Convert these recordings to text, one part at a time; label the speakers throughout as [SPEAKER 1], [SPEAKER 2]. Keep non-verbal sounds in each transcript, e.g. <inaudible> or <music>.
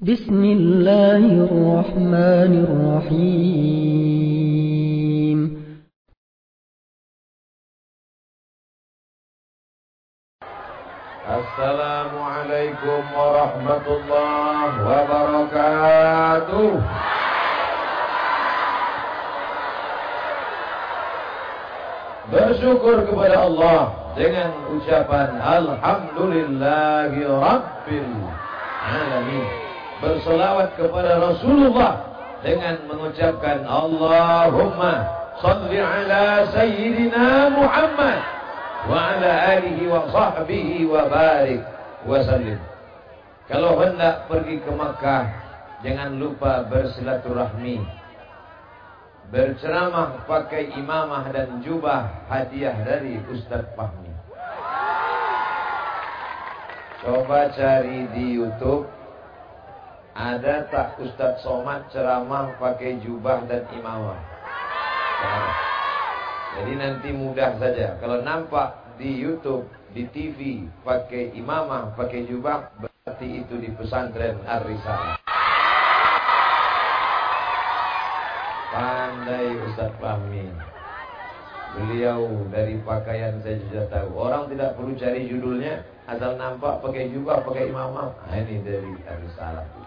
[SPEAKER 1] بسم الله الرحمن الرحيم
[SPEAKER 2] السلام عليكم ورحمة الله وبركاته Bersyukur kepada Allah dengan ucapan Alhamdulillahi Rabbil Alamin. Bersolawat kepada Rasulullah dengan mengucapkan Allahumma salli ala Sayyidina Muhammad wa ala alihi wa sahbihi wa barik wa sallim. Kalau hendak pergi ke Makkah, jangan lupa bersilaturahmi berceramah pakai imamah dan jubah hadiah dari Ustaz Fahmi. Coba cari di YouTube ada tak Ustaz Somad ceramah pakai jubah dan imamah? Nah, jadi nanti mudah saja. Kalau nampak di YouTube, di TV pakai imamah, pakai jubah, berarti itu di pesantren Ar-Risalah. Pandai Ustaz Fahmi. Beliau dari pakaian saya sudah tahu. Orang tidak perlu cari judulnya, asal nampak pakai jubah, pakai imamah. Nah, ini dari Arisalah.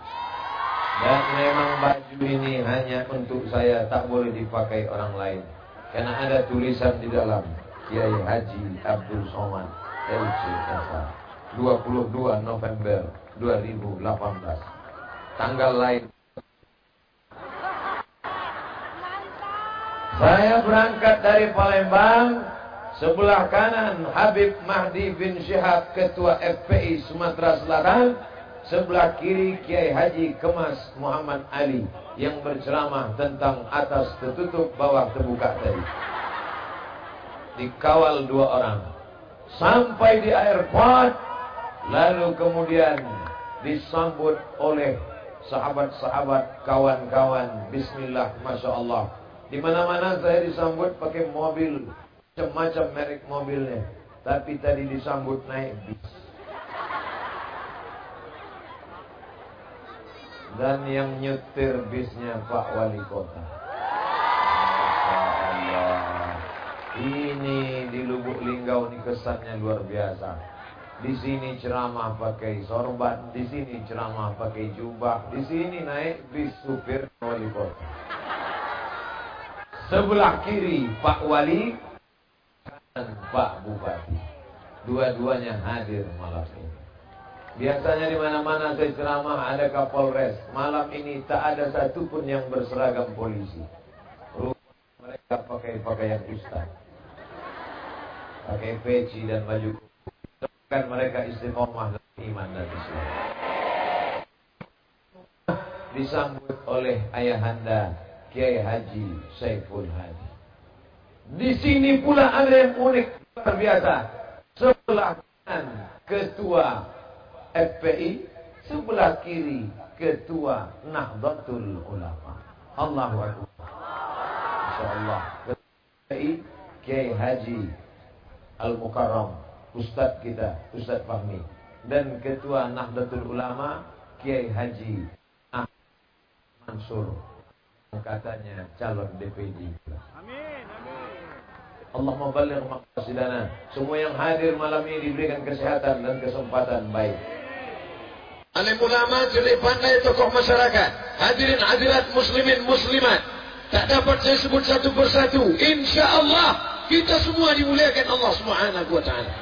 [SPEAKER 2] Dan memang baju ini hanya untuk saya, tak boleh dipakai orang lain. Karena ada tulisan di dalam Kiai Haji Abdul Somad LC Kasar 22 November 2018 Tanggal lain Saya berangkat dari Palembang Sebelah kanan Habib Mahdi bin Syihab Ketua FPI Sumatera Selatan Sebelah kiri Kiai Haji Kemas Muhammad Ali Yang berceramah tentang atas tertutup bawah terbuka tadi Dikawal dua orang Sampai di airport Lalu kemudian disambut oleh sahabat-sahabat kawan-kawan Bismillah Masya Allah di mana-mana saya disambut pakai mobil, macam-macam merek mobilnya. Tapi tadi disambut naik bis. Dan yang nyetir bisnya Pak Wali Kota. Ini di Lubuk Linggau ini kesannya luar biasa. Di sini ceramah pakai sorban, di sini ceramah pakai jubah, di sini naik bis supir wali kota. Sebelah kiri Pak Wali dan Pak Bupati. Dua-duanya hadir malam ini. Biasanya di mana-mana saya ceramah ada Kapolres. Malam ini tak ada satupun yang berseragam polisi. Mereka pakai pakaian ustaz. Pakai peci dan baju kan mereka istiqomah dalam iman dan Islam. Disambut oleh ayahanda Kiai Haji Saiful Hadi. Di sini pula ada yang unik luar biasa. Sebelah kanan ketua FPI, sebelah kiri ketua Nahdlatul Ulama. Allahu Akbar. Insyaallah. FPI Kiai Haji Al-Mukarram, Ustaz kita, Ustaz Fahmi. Dan ketua Nahdlatul Ulama Kiai Haji Mansur katanya calon DPD. Amin. Allah membalir maqasidana. Semua yang hadir malam ini diberikan kesehatan dan kesempatan baik. Alim ulama jadi pandai tokoh masyarakat. Hadirin hadirat muslimin muslimat. Tak dapat saya sebut satu persatu. Insya Allah kita semua dimuliakan Allah Subhanahu wa taala.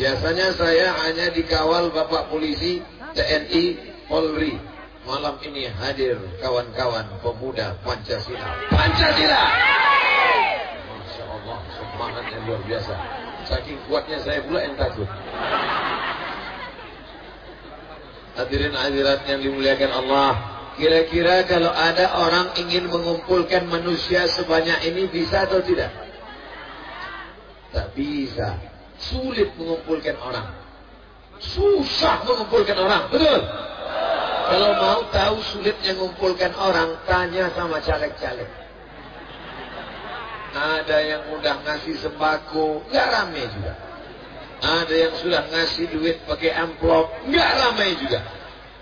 [SPEAKER 2] Biasanya saya hanya dikawal Bapak Polisi, TNI, Polri malam ini hadir kawan-kawan pemuda Pancasila. Pancasila! Masya Allah, semangatnya luar biasa. Saking kuatnya saya pula yang takut. Hadirin hadirat yang dimuliakan Allah. Kira-kira kalau ada orang ingin mengumpulkan manusia sebanyak ini bisa atau tidak? Tak bisa. Sulit mengumpulkan orang. Susah mengumpulkan orang. Betul? Kalau mau tahu sulitnya mengumpulkan orang, tanya sama caleg-caleg. Ada yang udah ngasih sembako, nggak ramai juga. Ada yang sudah ngasih duit pakai amplop, nggak ramai juga.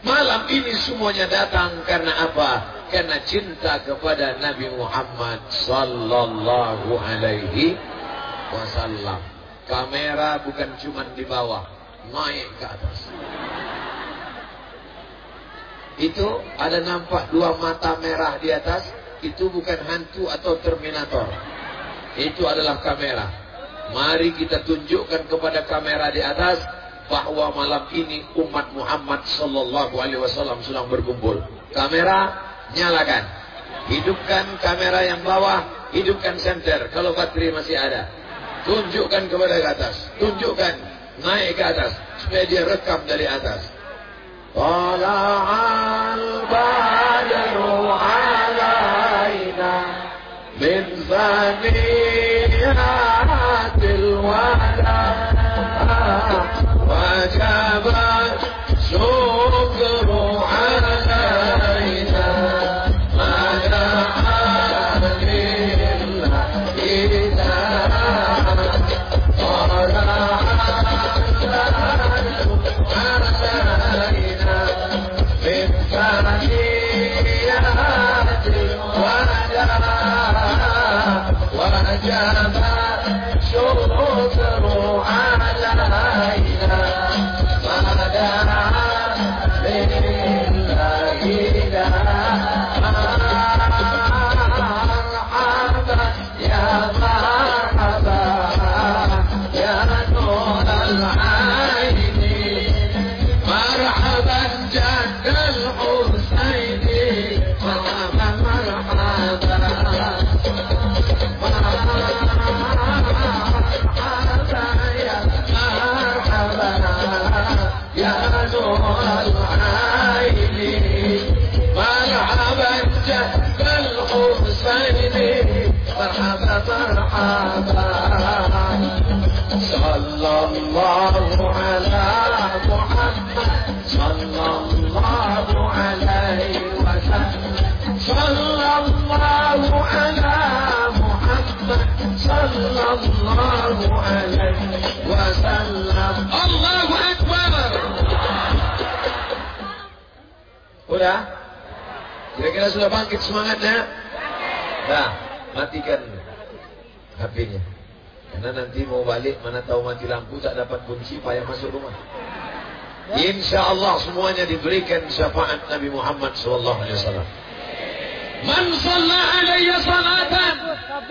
[SPEAKER 2] Malam ini semuanya datang karena apa? Karena cinta kepada Nabi Muhammad sallallahu alaihi wasallam. Kamera bukan cuma di bawah, naik ke atas. Itu ada nampak dua mata merah di atas, itu bukan hantu atau terminator. Itu adalah kamera. Mari kita tunjukkan kepada kamera di atas bahwa malam ini umat Muhammad sallallahu alaihi wasallam sedang berkumpul. Kamera nyalakan. Hidupkan kamera yang bawah, hidupkan senter kalau baterai masih ada. Tunjukkan kepada ke atas, tunjukkan naik ke atas supaya dia rekam dari atas. Tala'al badru alaina min zaniyatil Udah? Kira-kira sudah bangkit semangatnya? Dah, matikan HP-nya. Karena nanti mau balik, mana tahu mati lampu, tak dapat kunci, payah masuk rumah. Insya Allah semuanya diberikan syafaat Nabi Muhammad wasallam. Man salla alayya salatan.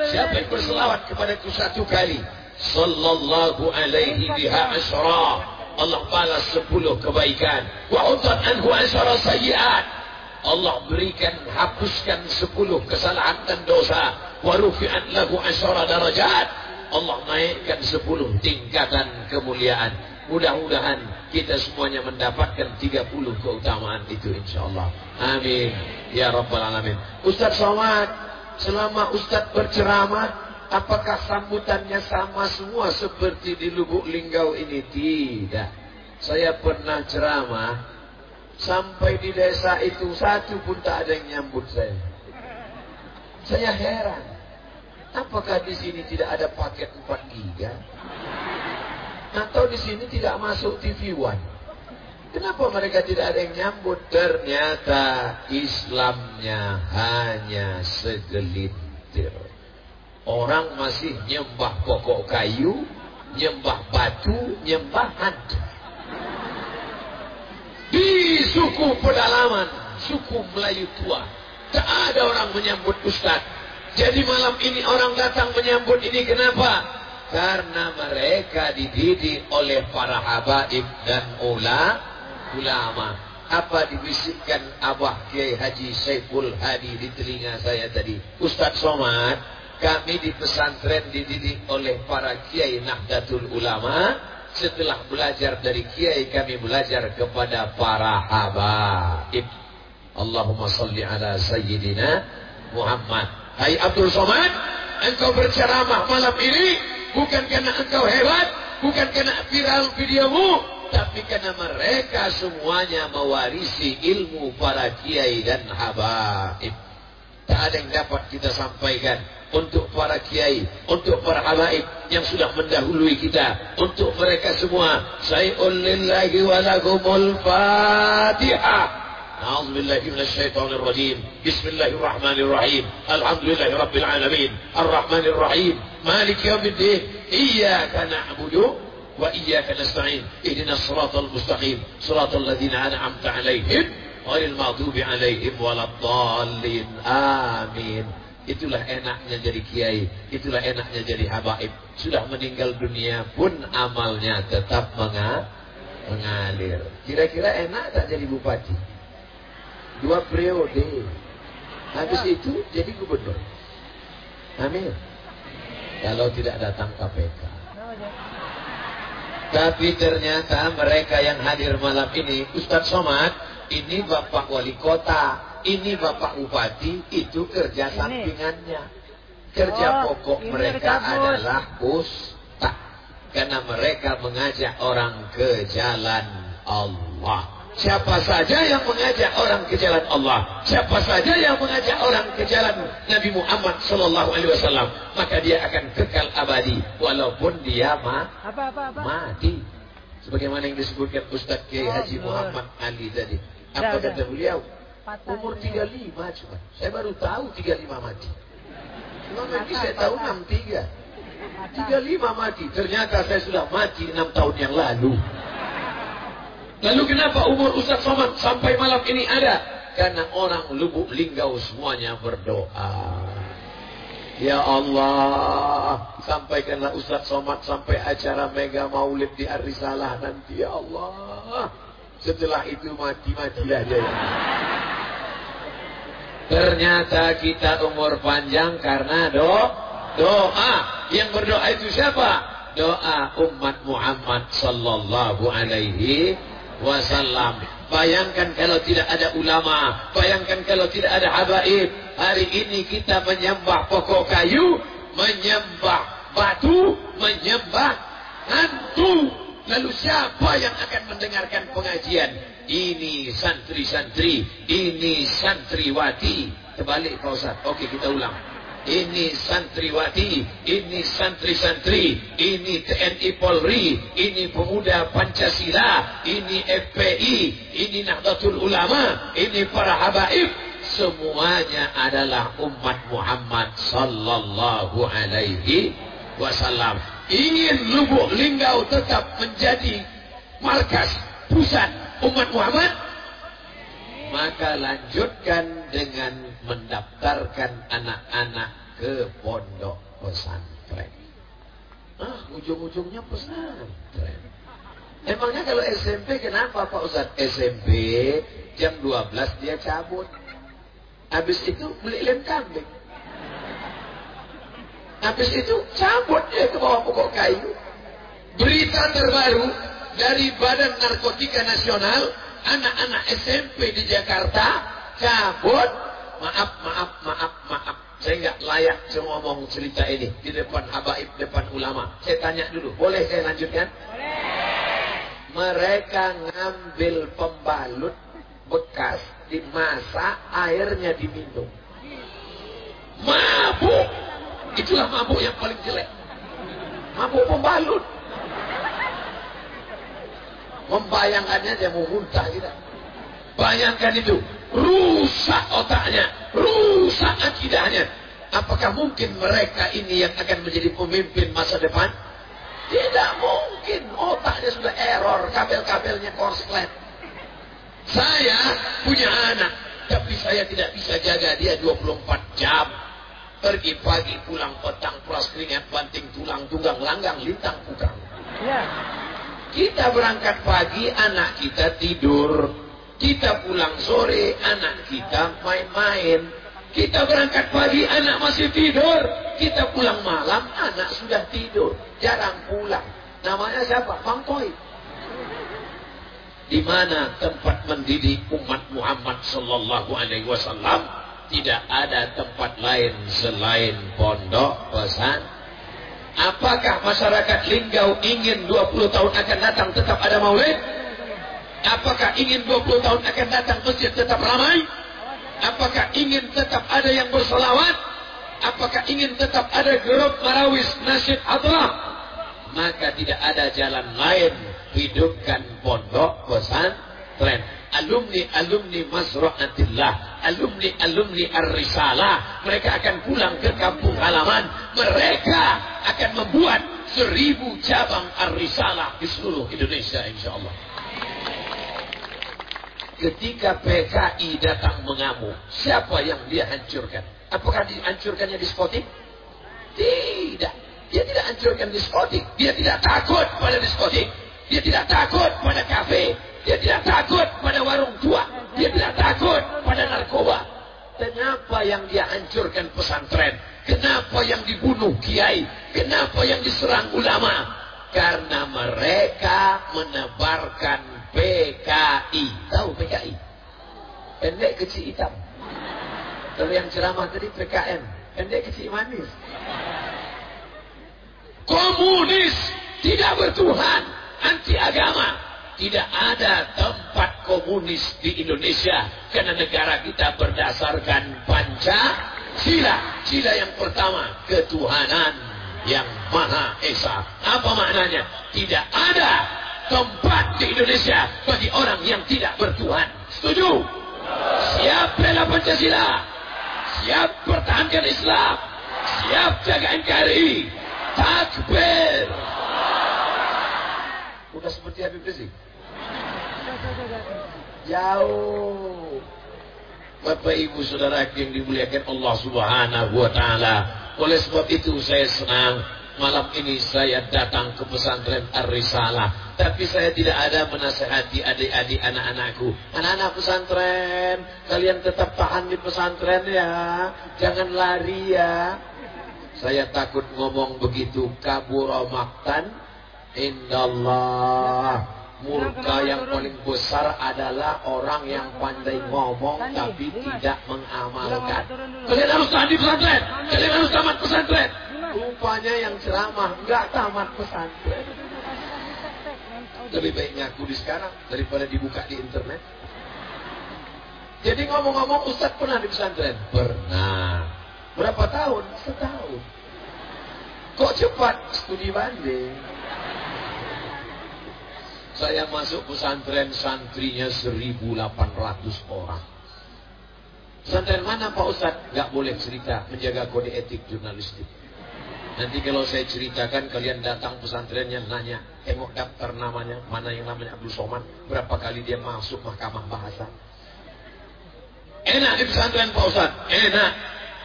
[SPEAKER 2] Siapa yang berselawat kepadaku satu kali, sallallahu alaihi biha asyra. Allah balas sepuluh kebaikan. Wa utat anhu asyara sayyiat. Allah berikan, hapuskan sepuluh kesalahan dan dosa. Wa rufi'at lahu asyara darajat. Allah naikkan sepuluh tingkatan kemuliaan. Mudah-mudahan kita semuanya mendapatkan 30 keutamaan itu insyaAllah. Amin. Ya Rabbal Alamin. Ustaz Somad, selama Ustaz berceramah, apakah sambutannya sama semua seperti di Lubuk Linggau ini? Tidak. Saya pernah ceramah, sampai di desa itu satu pun tak ada yang nyambut saya. Saya heran. Apakah di sini tidak ada paket 4 giga? Atau di sini tidak masuk TV One? Kenapa mereka tidak ada yang nyambut? Ternyata Islamnya hanya segelintir. Orang masih nyembah pokok kayu, nyembah batu, nyembah hantu. Di suku pedalaman, suku Melayu tua, tak ada orang menyambut Ustaz. Jadi malam ini orang datang menyambut ini kenapa? Karena mereka dididik oleh para habaib dan ula, ulama. Apa dibisikkan Abah Kiai Haji Saiful Hadi di telinga saya tadi? Ustaz Somad, kami di pesantren dididik oleh para Kiai Nahdlatul Ulama. Setelah belajar dari Kiai kami belajar kepada para habaib. Allahumma salli ala Sayyidina Muhammad. Hai Abdul Somad, engkau berceramah malam ini bukan karena engkau hebat, bukan karena viral videomu, tapi karena mereka semuanya mewarisi ilmu para kiai dan habaib. Tak ada yang dapat kita sampaikan untuk para kiai, untuk para habaib yang sudah mendahului kita, untuk mereka semua. Sayul lillahi wa lakumul Fatihah. أعوذ بالله من الشيطان الرجيم بسم الله الرحمن الرحيم الحمد لله رب العالمين الرحمن الرحيم مالك يوم الدين إياك نعبد وإياك نستعين اهدنا الصراط المستقيم صراط الذين أنعمت عليهم غير المغضوب عليهم ولا الضالين آمين Itulah enaknya jadi kiai, itulah enaknya jadi habaib. Sudah meninggal dunia pun amalnya tetap mengalir. Kira-kira enak tak jadi bupati? Dua periode. Habis itu jadi gubernur. Amin. Kalau tidak datang KPK. Tapi ternyata mereka yang hadir malam ini, Ustadz Somad, ini Bapak Wali Kota, ini Bapak Bupati, itu kerja ini. sampingannya. Kerja oh, pokok mereka adalah ustaz. Karena mereka mengajak orang ke jalan Allah. Siapa saja yang mengajak orang ke jalan Allah, siapa saja yang mengajak orang ke jalan Nabi Muhammad Sallallahu Alaihi Wasallam, maka dia akan kekal abadi, walaupun dia ma apa, apa, apa? mati. Sebagaimana yang disebutkan Ustaz Kiai Haji Muhammad Ali tadi. Apa kata beliau? Umur 35 cuma. Saya baru tahu 35 mati. Cuma nanti saya tahu 63. 35 mati. Ternyata saya sudah mati 6 tahun yang lalu. Lalu kenapa umur Ustaz Somad sampai malam ini ada? Karena orang lubuk linggau semuanya berdoa. Ya Allah, sampaikanlah Ustaz Somad sampai acara mega maulid di Arisalah nanti. Ya Allah. Setelah itu mati-mati aja ya. Ternyata kita umur panjang karena do doa. Yang berdoa itu siapa? Doa umat Muhammad sallallahu alaihi wasallam. Bayangkan kalau tidak ada ulama, bayangkan kalau tidak ada habaib. Hari ini kita menyembah pokok kayu, menyembah batu, menyembah hantu. Lalu siapa yang akan mendengarkan pengajian? Ini santri-santri, ini santriwati. Terbalik Pak Ustaz. Oke kita ulang. Ini santriwati, ini santri-santri, ini TNI Polri, ini pemuda Pancasila, ini FPI, ini Nahdlatul Ulama, ini para habaib. Semuanya adalah umat Muhammad sallallahu alaihi wasallam ingin lubuk linggau tetap menjadi markas pusat umat Muhammad? Maka lanjutkan dengan mendaftarkan anak-anak ke pondok pesantren. Ah ujung-ujungnya pesantren. Emangnya kalau SMP kenapa Pak Ustaz? SMP jam 12 dia cabut. Habis itu beli lem kambing Habis itu cabut dia ke bawah pokok kayu. Berita terbaru dari Badan Narkotika Nasional, anak-anak SMP di Jakarta cabut. Maaf, maaf, maaf, maaf. Saya nggak layak ngomong cerita ini di depan habaib, depan ulama. Saya tanya dulu, boleh saya lanjutkan? Boleh. Mereka ngambil pembalut bekas dimasak, airnya diminum. Mabuk Itulah mabuk yang paling jelek. Mabuk pembalut. Membayangkannya dia mau muntah kita. Bayangkan itu. Rusak otaknya. Rusak akidahnya. Apakah mungkin mereka ini yang akan menjadi pemimpin masa depan? Tidak mungkin. Otaknya sudah error. Kabel-kabelnya korslet. Saya punya anak. Tapi saya tidak bisa jaga dia 24 jam. Pergi pagi pulang petang pulas keringat banting tulang tunggang langgang lintang pukang. Ya. Kita berangkat pagi anak kita tidur. Kita pulang sore anak kita main-main. Kita berangkat pagi anak masih tidur. Kita pulang malam anak sudah tidur. Jarang pulang. Namanya siapa? Bang Koi. Di mana tempat mendidik umat Muhammad sallallahu alaihi wasallam? Tidak ada tempat lain selain pondok pesan. Apakah masyarakat Linggau ingin 20 tahun akan datang tetap ada maulid? Apakah ingin 20 tahun akan datang masjid tetap ramai? Apakah ingin tetap ada yang bersolawat? Apakah ingin tetap ada grup marawis nasib Allah? Maka tidak ada jalan lain hidupkan pondok pesantren alumni-alumni Masra'atillah, alumni-alumni Ar-Risalah. Mereka akan pulang ke kampung halaman. Mereka akan membuat seribu cabang Ar-Risalah di seluruh Indonesia insya Allah. Ketika PKI datang mengamuk, siapa yang dia hancurkan? Apakah dihancurkannya diskotik? Tidak. Dia tidak hancurkan diskotik. Dia tidak takut pada diskotik. Dia tidak takut pada kafe. Dia tidak takut pada warung tua. Dia tidak takut pada narkoba. Kenapa yang dia hancurkan pesantren? Kenapa yang dibunuh kiai? Kenapa yang diserang ulama? Karena mereka menebarkan PKI. Tahu PKI? Pendek kecil hitam. Kalau yang ceramah tadi PKN. Pendek kecil manis. Komunis tidak bertuhan, anti agama. Tidak ada tempat komunis di Indonesia karena negara kita berdasarkan Pancasila. Sila yang pertama, ketuhanan yang Maha Esa. Apa maknanya? Tidak ada tempat di Indonesia bagi orang yang tidak bertuhan. Setuju? Siap bela Pancasila. Siap pertahankan Islam. Siap jaga NKRI. Takbir. Udah seperti Habib Rizik. Jauh. Bapak Ibu Saudara yang dimuliakan Allah Subhanahu wa taala. Oleh sebab itu saya senang malam ini saya datang ke pesantren Ar-Risalah. Tapi saya tidak ada menasehati adik-adik anak-anakku. Anak-anak pesantren, kalian tetap tahan di pesantren ya. Jangan lari ya. Saya takut ngomong begitu kabur maktan indallah murka yang paling besar adalah orang yang pandai ngomong tapi tidak mengamalkan. Kalian harus tahan di pesantren. Kalian harus tamat pesantren. Rupanya yang ceramah nggak tamat pesantren. Lebih baik ngaku di sekarang daripada dibuka di internet. Jadi ngomong-ngomong Ustadz pernah di pesantren? Pernah. Berapa tahun? Setahun. Kok cepat? Studi banding. Saya masuk pesantren santrinya 1800 orang. Pesantren mana Pak Ustadz? Gak boleh cerita, menjaga kode etik jurnalistik. Nanti kalau saya ceritakan kalian datang pesantrennya nanya, tengok daftar namanya, mana yang namanya Abdul Somad, berapa kali dia masuk mahkamah bahasa. Enak di pesantren Pak Ustadz, enak.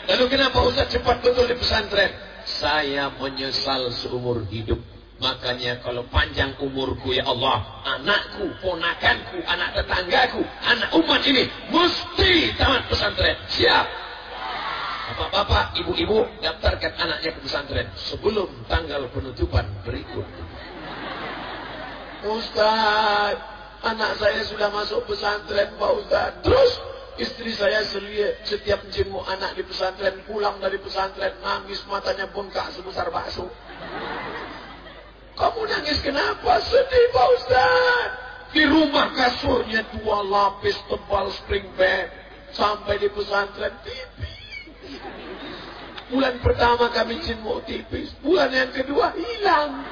[SPEAKER 2] Lalu kenapa Ustadz cepat betul di pesantren? Saya menyesal seumur hidup Makanya kalau panjang umurku ya Allah, anakku, ponakanku, anak tetanggaku, anak umat ini mesti tamat pesantren. Siap. Bapak-bapak, ibu-ibu, daftarkan anaknya ke pesantren sebelum tanggal penutupan berikut. Ustaz, anak saya sudah masuk pesantren Pak Ustaz. Terus istri saya selia, setiap jenguk anak di pesantren pulang dari pesantren nangis matanya bengkak sebesar bakso. Kamu nangis kenapa? Sedih Pak Ustaz. Di rumah kasurnya dua lapis tebal spring bed. Sampai di pesantren tipis. Bulan pertama kami mau tipis. Bulan yang kedua hilang.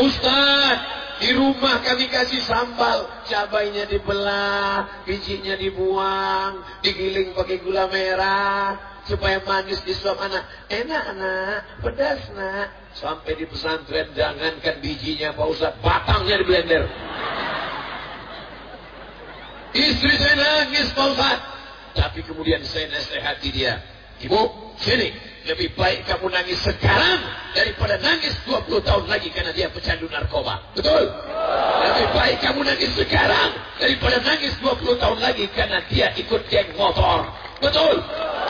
[SPEAKER 2] Ustaz, di rumah kami kasih sambal. Cabainya dibelah, bijinya dibuang, digiling pakai gula merah supaya manis di suap anak. Enak anak, pedas nak. Sampai di pesantren jangankan bijinya Pak Ustaz, batangnya di blender. Istri saya nangis Pak Ustaz. Tapi kemudian saya nasihati dia. Ibu, sini. Lebih baik kamu nangis sekarang daripada nangis 20 tahun lagi karena dia pecandu narkoba. Betul? Lebih baik kamu nangis sekarang daripada nangis 20 tahun lagi karena dia ikut geng motor. Betul.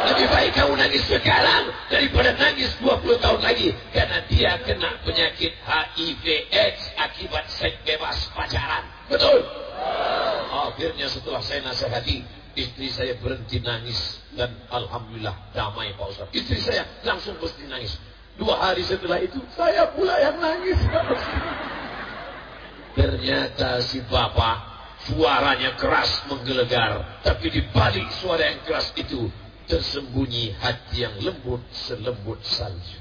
[SPEAKER 2] Lebih baik kamu nangis sekarang daripada nangis 20 tahun lagi. Karena dia kena penyakit HIV AIDS akibat seks bebas pacaran. Betul. Akhirnya setelah saya nasihati, istri saya berhenti nangis. Dan Alhamdulillah damai Pak Ustaz. Istri saya langsung berhenti nangis. Dua hari setelah itu, saya pula yang nangis. <laughs> Ternyata si bapak Suaranya keras menggelegar. Tapi di balik suara yang keras itu tersembunyi hati yang lembut selembut salju.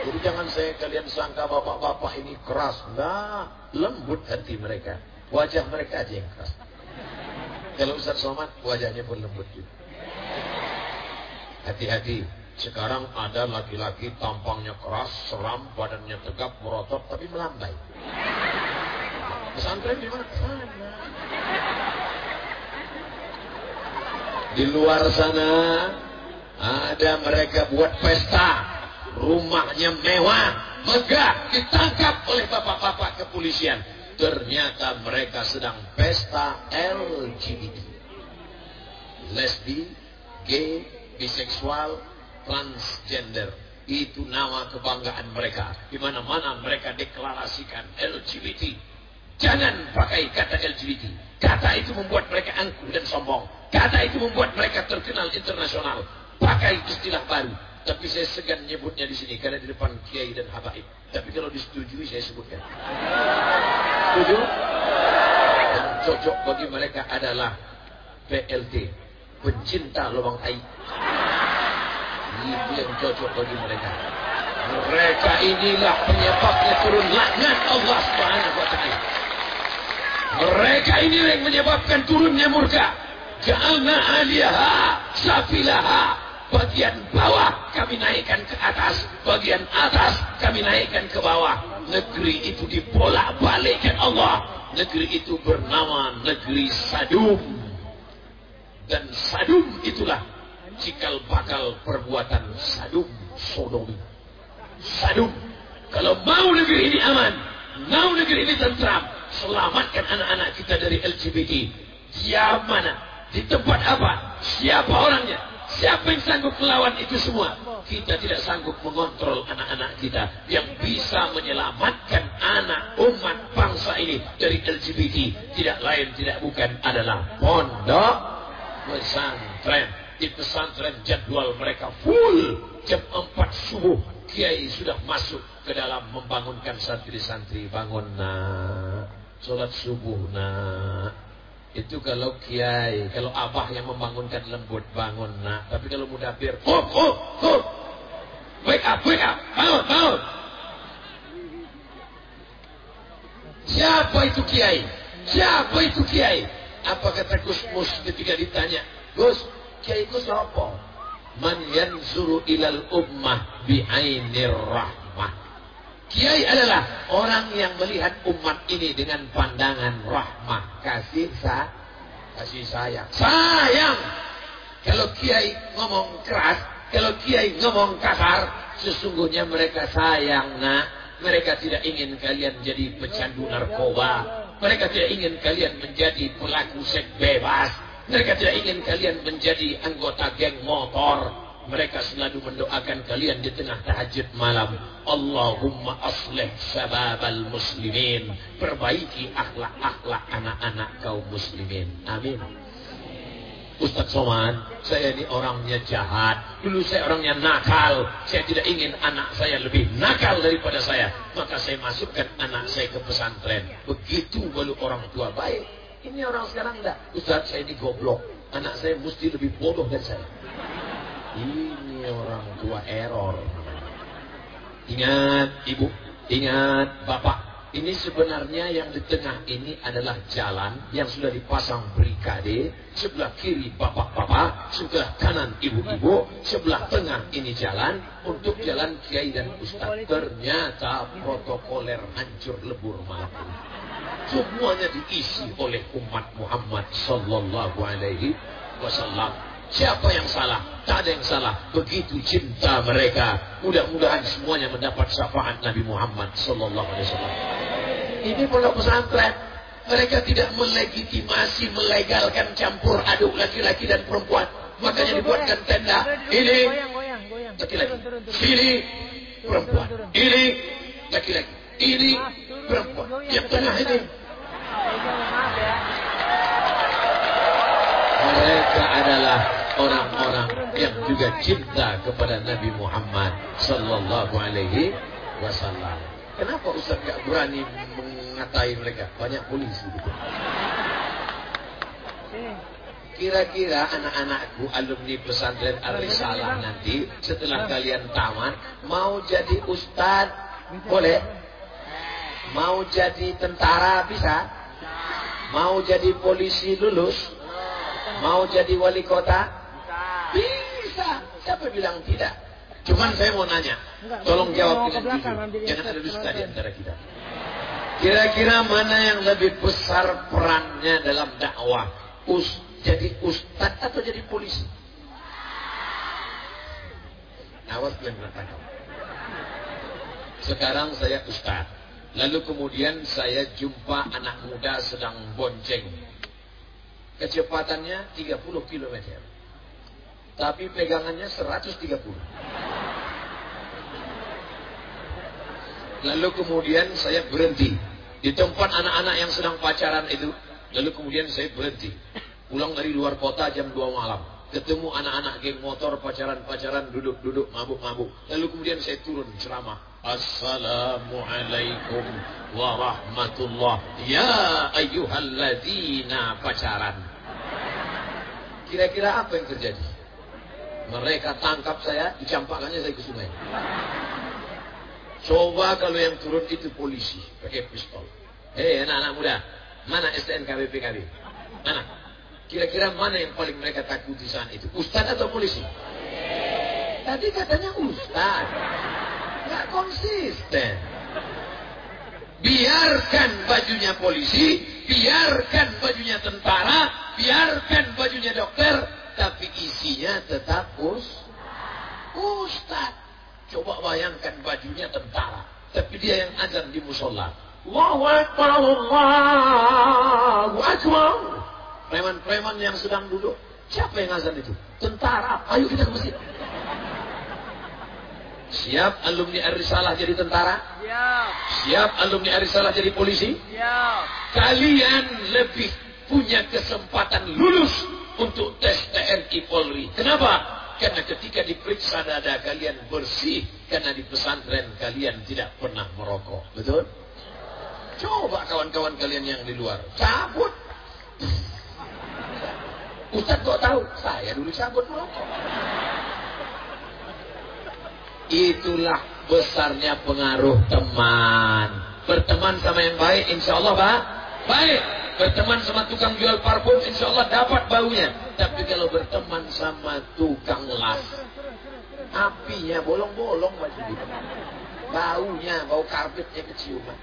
[SPEAKER 2] Jadi jangan saya kalian sangka bapak-bapak ini keras. Nah, lembut hati mereka. Wajah mereka aja yang keras. Kalau Ustaz Somad, wajahnya pun lembut juga. Hati-hati. Sekarang ada laki-laki tampangnya keras, seram, badannya tegap, merotot, tapi melambai. Pesantren di mana? Sana. Di luar sana ada mereka buat pesta, rumahnya mewah, megah, ditangkap oleh bapak-bapak kepolisian. Ternyata mereka sedang pesta LGBT. Lesbi, gay, biseksual, transgender. Itu nama kebanggaan mereka. Di mana-mana mereka deklarasikan LGBT. Jangan pakai kata LGBT. Kata itu membuat mereka angkuh dan sombong. Kata itu membuat mereka terkenal internasional. Pakai istilah baru. Tapi saya segan nyebutnya di sini karena di depan kiai dan habaib. Tapi kalau disetujui saya sebutkan. Setuju? Yang cocok bagi mereka adalah PLT, pencinta lubang tai. Itu yang cocok bagi mereka. Mereka inilah penyebabnya turun laknat Allah Subhanahu wa taala. Mereka inilah yang menyebabkan turunnya murka. Ja'alna aliyaha safilaha Bagian bawah kami naikkan ke atas. Bagian atas kami naikkan ke bawah. Negeri itu dibolak balikkan Allah. Negeri itu bernama negeri Sadum. Dan Sadum itulah cikal bakal perbuatan Sadum Sodomi. Sadum. Kalau mau negeri ini aman, mau negeri ini tentram, selamatkan anak-anak kita dari LGBT. Dia mana? Di tempat apa? Siapa orangnya? Siapa yang sanggup melawan itu semua? Kita tidak sanggup mengontrol anak-anak kita yang bisa menyelamatkan anak umat bangsa ini dari LGBT. Tidak lain, tidak bukan adalah pondok pesantren. Di pesantren jadwal mereka full. Jam 4 subuh Kiai sudah masuk ke dalam membangunkan santri-santri. Bangun nak. Sholat subuh nak. Itu kalau kiai, kalau abah yang membangunkan lembut bangun nak. Tapi kalau mudafir, oh, oh, oh, wake up, wake up, bangun, bangun. Siapa itu kiai? Siapa itu kiai? Apa kata Gus Mus ketika ditanya, Gus, kiai Gus apa? Man yanzuru ilal ummah bi'ainir rahmah. Kiai adalah orang yang melihat umat ini dengan pandangan rahmah, kasih sa, kasih sayang. Sayang. Kalau kiai ngomong keras, kalau kiai ngomong kasar, sesungguhnya mereka sayang, nak. Mereka tidak ingin kalian jadi pecandu narkoba. Mereka tidak ingin kalian menjadi pelaku seks bebas. Mereka tidak ingin kalian menjadi anggota geng motor. Mereka selalu mendoakan kalian di tengah tahajud malam. Allahumma aslih sababal muslimin. Perbaiki akhlak-akhlak anak-anak kaum muslimin. Amin. Ustaz Somad, saya ini orangnya jahat. Dulu saya orangnya nakal. Saya tidak ingin anak saya lebih nakal daripada saya. Maka saya masukkan anak saya ke pesantren. Begitu baru orang tua baik. Ini orang sekarang enggak. Ustaz saya ini goblok. Anak saya mesti lebih bodoh dari saya. Ini orang tua error. Ingat ibu, ingat bapak. Ini sebenarnya yang di tengah ini adalah jalan yang sudah dipasang berikade. Sebelah kiri bapak-bapak, sebelah kanan ibu-ibu, sebelah tengah ini jalan untuk jalan kiai dan ustaz. Ternyata protokoler hancur lebur mati. Semuanya diisi oleh umat Muhammad sallallahu alaihi wasallam. Siapa yang salah? Tak ada yang salah. Begitu cinta mereka. Mudah-mudahan semuanya mendapat syafaat Nabi Muhammad sallallahu alaihi wasallam. Ini pondok pesantren. Mereka tidak melegitimasi, melegalkan campur aduk laki-laki dan perempuan. Makanya dibuatkan tenda. Ini laki-laki. Ini perempuan. Ini laki-laki. Ini perempuan. Yang tengah ini. Mereka adalah orang-orang yang juga cinta kepada Nabi Muhammad sallallahu alaihi wasallam. Kenapa Ustaz gak berani mengatai mereka? Banyak polisi. Kira-kira anak-anakku alumni pesantren Al-Risalah nanti setelah kalian tamat mau jadi ustadz boleh? Mau jadi tentara bisa? Mau jadi polisi lulus? Mau jadi wali kota? Bisa. Siapa bilang tidak? Cuman saya mau nanya. Tolong jawab dengan jujur. Jangan ada dusta di antara kita. Kira-kira mana yang lebih besar perannya dalam dakwah? Us jadi ustadz atau jadi polisi? Awas kalian mengatakan. Sekarang saya ustadz. Lalu kemudian saya jumpa anak muda sedang bonceng. Kecepatannya 30 km. Tapi pegangannya 130. Lalu kemudian saya berhenti. Di tempat anak-anak yang sedang pacaran itu. Lalu kemudian saya berhenti. Pulang dari luar kota jam 2 malam. Ketemu anak-anak geng motor pacaran-pacaran duduk-duduk mabuk-mabuk. Lalu kemudian saya turun ceramah. Assalamualaikum warahmatullah. Ya ayyuhalladzina pacaran. Kira-kira apa yang terjadi? Mereka tangkap saya, dicampakkannya saya ke sungai. Coba kalau yang turun itu polisi, pakai pistol. Hei anak-anak muda, mana STNK BPKB? Mana? Kira-kira mana yang paling mereka takuti saat itu? Ustaz atau polisi? Tadi katanya ustaz. Nggak konsisten. Biarkan bajunya polisi, biarkan bajunya tentara, biarkan bajunya dokter, tapi isinya tetap us ustaz. Coba bayangkan bajunya tentara, tapi dia yang azan di musola. Allahu Akbar, Allahu Akbar. Preman-preman yang sedang duduk, siapa yang azan itu? Tentara. Ayo kita ke masjid. Siap alumni Arisalah jadi tentara?
[SPEAKER 3] Siap.
[SPEAKER 2] Siap alumni Arisalah jadi polisi?
[SPEAKER 3] Siap.
[SPEAKER 2] Kalian lebih punya kesempatan lulus untuk tes TNI Polri. Kenapa? Karena ketika diperiksa dada kalian bersih. Karena di pesantren kalian tidak pernah merokok. Betul? Coba kawan-kawan kalian yang di luar. Cabut. Ustaz kok tahu? Saya dulu cabut merokok. Itulah besarnya pengaruh teman. Berteman sama yang baik, insya Allah pak. Baik. Berteman sama tukang jual parfum, insya Allah dapat baunya. Tapi kalau berteman sama tukang las, apinya bolong-bolong baju dia. Baunya, bau karpetnya keciuman.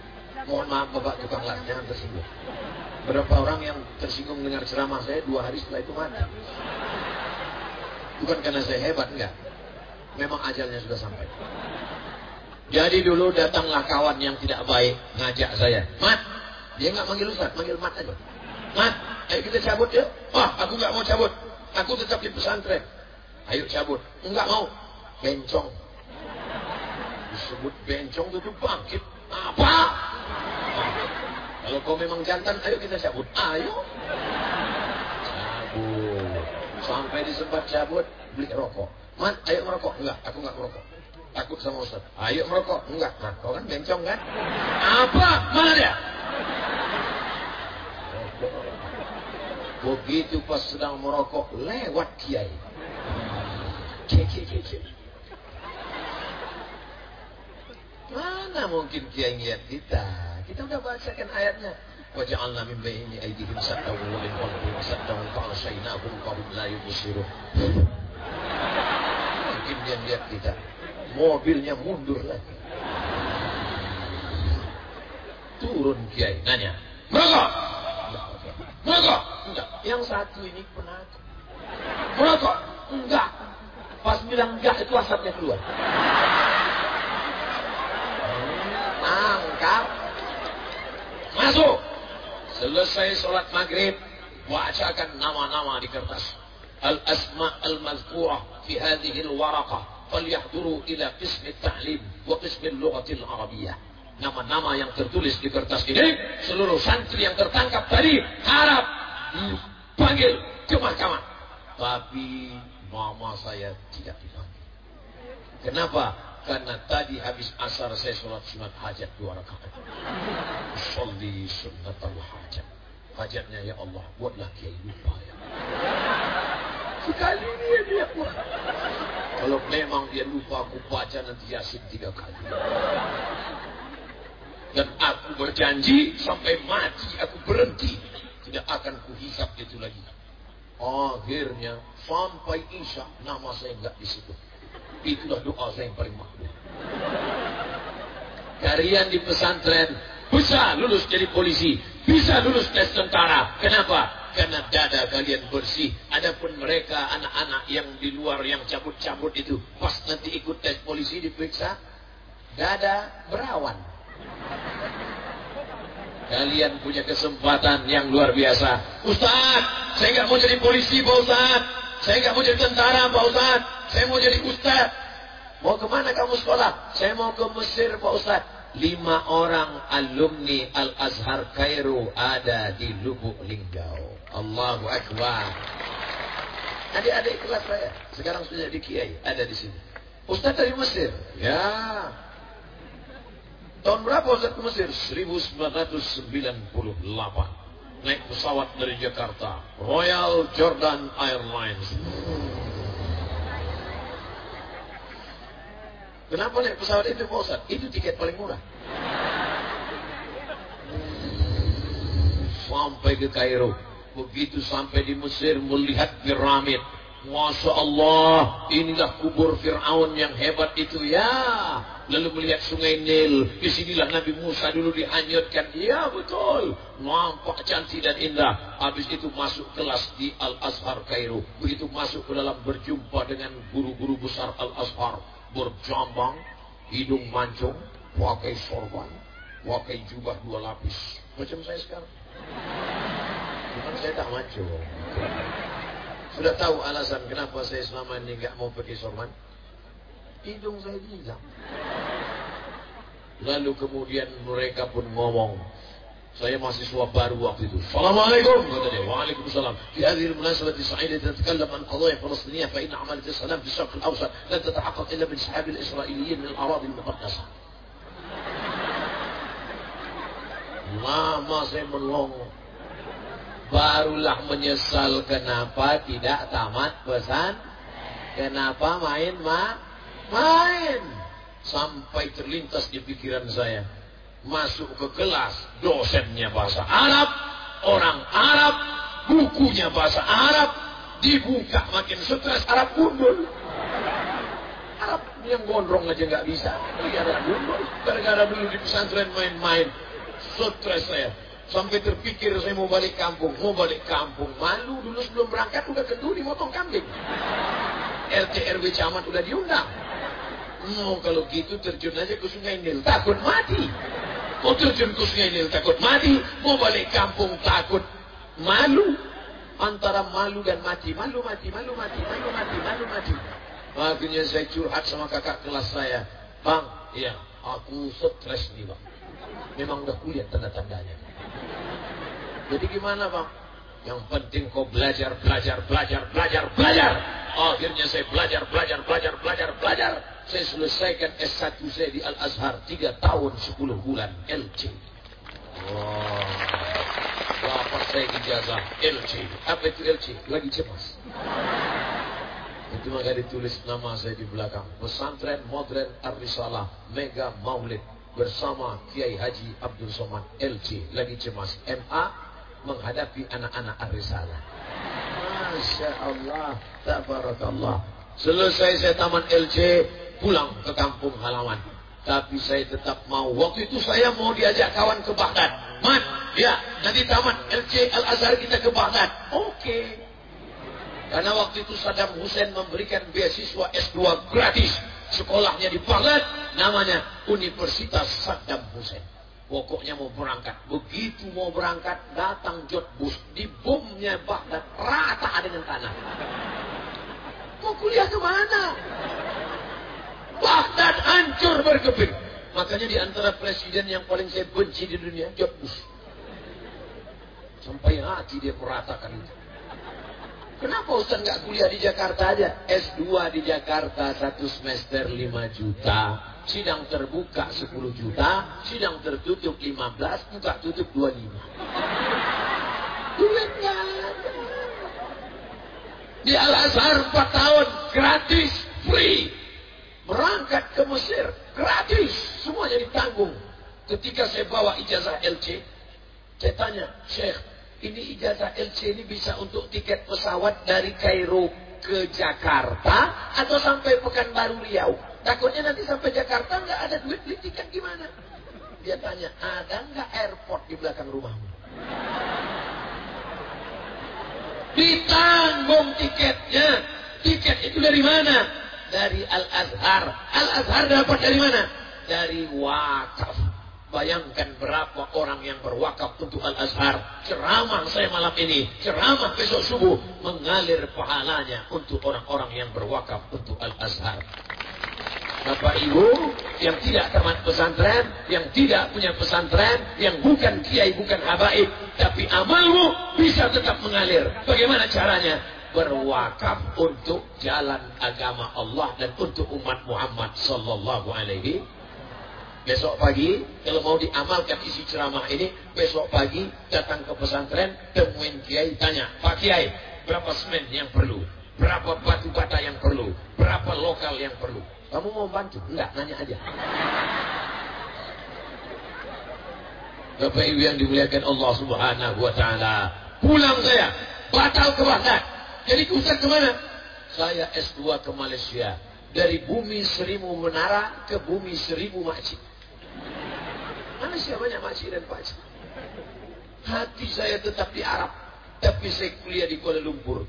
[SPEAKER 2] Mohon maaf bapak tukang las, jangan tersinggung. Berapa orang yang tersinggung dengar ceramah saya dua hari setelah itu mati. Bukan karena saya hebat, enggak. Memang ajalnya sudah sampai. Jadi dulu datanglah kawan yang tidak baik ngajak saya. Mat, dia nggak manggil Ustaz, manggil Mat aja. Mat, ayo kita cabut yuk. Wah, aku nggak mau cabut. Aku tetap di pesantren. Ayo cabut. Enggak mau. Bencong. Disebut bencong itu bangkit. Apa? Kalau kau memang jantan, ayo kita cabut. Ayo. Cabut. Sampai di sempat cabut, beli rokok. Man, ayo merokok. Enggak, aku enggak merokok. Takut sama Ustaz. Ayo merokok. Enggak. Nah, kau kan bencong kan? Apa? Mana dia? Begitu pas sedang merokok, lewat kiai. Mana mungkin kiai lihat kita? Kita udah bacakan ayatnya. Min baini aydihim saddan wa min khalfihim saddan fa'ashaynahum fahum la yubsirun. Mungkin dia lihat kita. Mobilnya mundur lagi. Turun kiai, nanya. Merokok? Merokok? Enggak. Yang satu ini penakut. Merokok? Enggak. Pas bilang enggak itu asapnya keluar. Tangkap. Masuk. Selesai sholat maghrib, bacakan nama-nama di kertas. Al-asma al-mazkurah fi hadhihi al-waraqah. Falyahduru ila qism at-ta'lim wa qism al-lughah al-arabiyyah. Nama-nama yang tertulis di kertas ini, seluruh santri yang tertangkap tadi harap dipanggil ke mahkamah. Tapi mama saya tidak dipanggil. Kenapa? Karena tadi habis asar saya sholat sunat hajat dua rakaat. Sholli sunnatul hajat. Hajatnya ya Allah, buatlah kiai lupa ya. sekali dia dia Kalau memang dia lupa aku baca nanti Yasin tiga kali. Dan aku berjanji sampai mati aku berhenti. Tidak akan kuhisap itu lagi. Akhirnya sampai Isya nama saya enggak disebut. Itulah doa saya yang paling makbul. Kalian di pesantren bisa lulus jadi polisi, bisa lulus tes tentara. Kenapa? Karena dada kalian bersih. Adapun mereka anak-anak yang di luar yang cabut-cabut itu pas nanti ikut tes polisi diperiksa dada berawan. Kalian punya kesempatan yang luar biasa. Ustaz, saya nggak mau jadi polisi, Pak Ustaz. Saya nggak mau jadi tentara, Pak Ustaz. Saya mau jadi ustaz. Mau ke mana kamu sekolah? Saya mau ke Mesir Pak Ustaz. Lima orang alumni Al-Azhar Kairo ada di Lubuk Linggau. Allahu Akbar. Adik-adik kelas saya. Sekarang sudah di Kiai. Ada di sini. Ustaz dari Mesir. Ya. Tahun berapa Ustaz ke Mesir? 1998. Naik pesawat dari Jakarta. Royal Jordan Airlines. Kenapa naik pesawat itu Pak? Itu tiket paling murah. Sampai ke Kairo. Begitu sampai di Mesir melihat piramid. Masya Allah, inilah kubur Fir'aun yang hebat itu ya. Lalu melihat sungai Nil. Di sinilah Nabi Musa dulu dihanyutkan. Ya betul. Nampak cantik dan indah. Habis itu masuk kelas di Al-Azhar Kairo. Begitu masuk ke dalam berjumpa dengan guru-guru besar Al-Azhar berjambang, hidung mancung, pakai sorban, pakai jubah dua lapis. Macam saya sekarang. Bukan saya tak mancung. Sudah tahu alasan kenapa saya selama ini nggak mau pakai sorban? Hidung saya hilang. Lalu kemudian mereka pun ngomong, saya mahasiswa baru waktu itu. Assalamualaikum. Waalaikumsalam. Di hadhihi al-munasabati sa'idah tatakallam an qadaya Palestiniyah fa inna amalat salam fi syarq al-awsat lan tatahaqqaq illa min sahab al-israiliyyin min al-aradhi al-muqaddasah. Lama saya melongo. Barulah menyesal kenapa tidak tamat pesan. Kenapa main ma? Main. Sampai terlintas di pikiran saya masuk ke kelas dosennya bahasa Arab, orang Arab, bukunya bahasa Arab, dibuka makin stres Arab gundul. Arab yang gondrong aja nggak bisa, gara-gara gundul, gara-gara dulu di pesantren main-main, stres saya. Sampai terpikir saya mau balik kampung, mau balik kampung. Malu dulu sebelum berangkat udah kenduri motong kambing. RT RW camat udah diundang. Mau kalau gitu terjun aja ke sungai Nil, takut mati. Mau terjun ke sungai Nil takut mati, mau balik kampung takut malu. Antara malu dan mati, malu mati, malu mati, malu mati, malu mati. Akhirnya saya curhat sama kakak kelas saya. Bang, iya, aku stres nih bang. Memang udah kuliah tanda-tandanya. Jadi gimana bang? Yang penting kau belajar, belajar, belajar, belajar, belajar. Akhirnya saya belajar, belajar, belajar, belajar, belajar. Saya selesaikan S1 saya di Al-Azhar 3 tahun 10 bulan LC. Wow. Dapat saya ijazah LC. Apa itu LC? Lagi cemas. Itu maka ditulis nama saya di belakang. Pesantren Modern Ar-Risalah Mega Maulid bersama Kiai Haji Abdul Somad LC. Lagi cemas. MA menghadapi anak-anak Ar-Risalah. Masya Allah. Tabarakallah. Selesai saya taman LC, pulang ke kampung halaman. Tapi saya tetap mau. Waktu itu saya mau diajak kawan ke Baghdad. Mat, ya, nanti tamat LC Al-Azhar kita ke Baghdad. Oke. Karena waktu itu Saddam Hussein memberikan beasiswa S2 gratis. Sekolahnya di Baghdad, namanya Universitas Saddam Hussein. Pokoknya mau berangkat. Begitu mau berangkat, datang Jod Bush. Di bomnya Baghdad, rata dengan tanah. Mau kuliah ke mana? Baghdad hancur berkeping. Makanya di antara presiden yang paling saya benci di dunia, George Bush. Sampai hati dia meratakan itu. Kenapa Ustaz nggak kuliah di Jakarta aja? S2 di Jakarta satu semester 5 juta. Sidang terbuka 10 juta. Sidang tertutup 15. Buka tutup 25. Duitnya Di Al-Azhar 4 tahun, gratis, free. Berangkat ke Mesir, gratis. Semuanya ditanggung. Ketika saya bawa ijazah LC, saya tanya, Syekh, ini ijazah LC ini bisa untuk tiket pesawat dari Kairo ke Jakarta atau sampai Pekanbaru Riau. Takutnya nanti sampai Jakarta nggak ada duit beli tiket gimana? Dia tanya, ada nggak airport di belakang rumahmu? Ditanggung tiketnya. Tiket itu dari mana? Dari Al-Azhar. Al-Azhar dapat dari mana? Dari wakaf. Bayangkan berapa orang yang berwakaf untuk Al-Azhar. Ceramah saya malam ini. Ceramah besok subuh. Mengalir pahalanya untuk orang-orang yang berwakaf untuk Al-Azhar. Bapak Ibu yang tidak tamat pesantren, yang tidak punya pesantren, yang bukan kiai, bukan habaib, tapi amalmu bisa tetap mengalir. Bagaimana caranya? Berwakaf untuk jalan agama Allah dan untuk umat Muhammad sallallahu alaihi Besok pagi, kalau mau diamalkan isi ceramah ini, besok pagi datang ke pesantren, temuin kiai, tanya, Pak Kiai, berapa semen yang perlu? Berapa batu bata yang perlu? Berapa lokal yang perlu? Kamu mau bantu? Enggak, nanya aja. Bapak Ibu yang dimuliakan Allah Subhanahu wa taala. Pulang saya, batal ke. Jadi Ustaz ke mana? Saya S2 ke Malaysia. Dari bumi seribu menara ke bumi seribu makcik. Malaysia banyak makcik dan pakcik. Hati saya tetap di Arab. Tapi saya kuliah di Kuala Lumpur.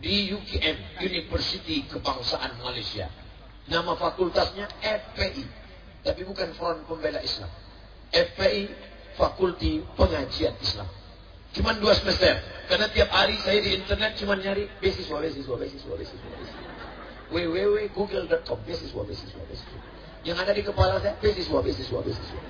[SPEAKER 2] Di UKM, University Kebangsaan Malaysia. Nama fakultasnya FPI. Tapi bukan Front Pembela Islam. FPI Fakulti Pengajian Islam. Cuman dua semester. Karena tiap hari saya di internet cuma nyari beasiswa, beasiswa, beasiswa, beasiswa, beasiswa. www.google.com beasiswa, beasiswa, beasiswa. Yang ada di kepala saya beasiswa, beasiswa, beasiswa.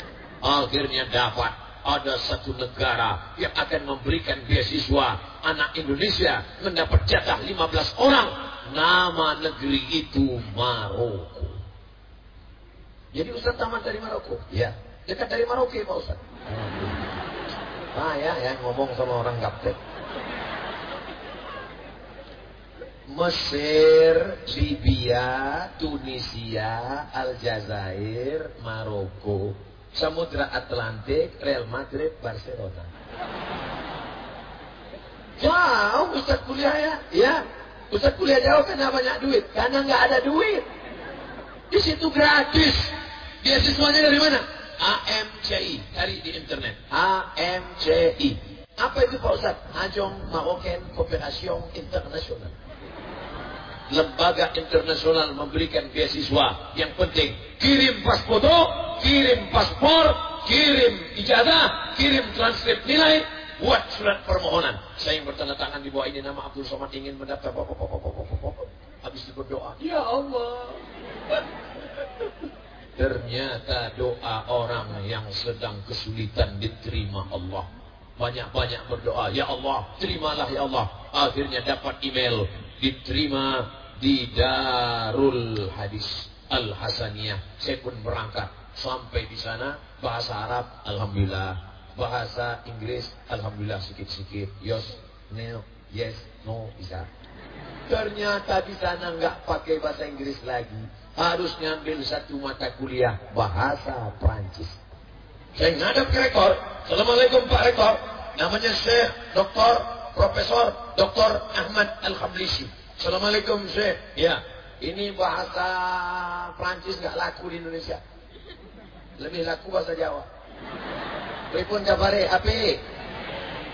[SPEAKER 2] Akhirnya dapat ada satu negara yang akan memberikan beasiswa anak Indonesia mendapat jatah 15 orang. Nama negeri itu Maroko. Jadi Ustaz tamat dari Maroko? Ya. Dekat dari Maroko Pak Ustaz. Ah ya, ngomong sama orang gaptek. Mesir, Libya, Tunisia, Aljazair, Maroko, Samudra Atlantik, Real Madrid, Barcelona. Jauh Ustaz kuliah ya? Ya. Ustaz kuliah jauh karena banyak duit. Karena nggak ada duit. Di situ gratis. Beasiswanya dari mana? AMCI. Cari di internet. AMCI. Apa itu Pak Ustaz? Ajong Marocan Cooperation International. Lembaga internasional memberikan beasiswa. Yang penting, kirim pas foto, kirim paspor, kirim ijazah, kirim transkrip nilai, buat surat permohonan. Saya yang bertanda tangan di bawah ini nama Abdul Somad ingin mendaftar. Habis itu berdoa, Ya Allah. Ternyata doa orang yang sedang kesulitan diterima Allah. Banyak-banyak berdoa, Ya Allah, terimalah Ya Allah. Akhirnya dapat email, diterima di Darul Hadis Al-Hasaniyah. Saya pun berangkat. Sampai di sana, bahasa Arab, Alhamdulillah. Bahasa Inggris, Alhamdulillah sikit-sikit. Yes, no, yes, no, bisa. Ternyata di sana nggak pakai bahasa Inggris lagi harus ngambil satu mata kuliah bahasa Prancis. Saya ngadap ke rektor. Assalamualaikum Pak Rektor. Namanya Syekh Dr. Profesor Dr. Ahmad Al-Khamlisi. Assalamualaikum Syekh. Ya, ini bahasa Prancis nggak laku di Indonesia. Lebih laku bahasa Jawa. Pripun kabare api?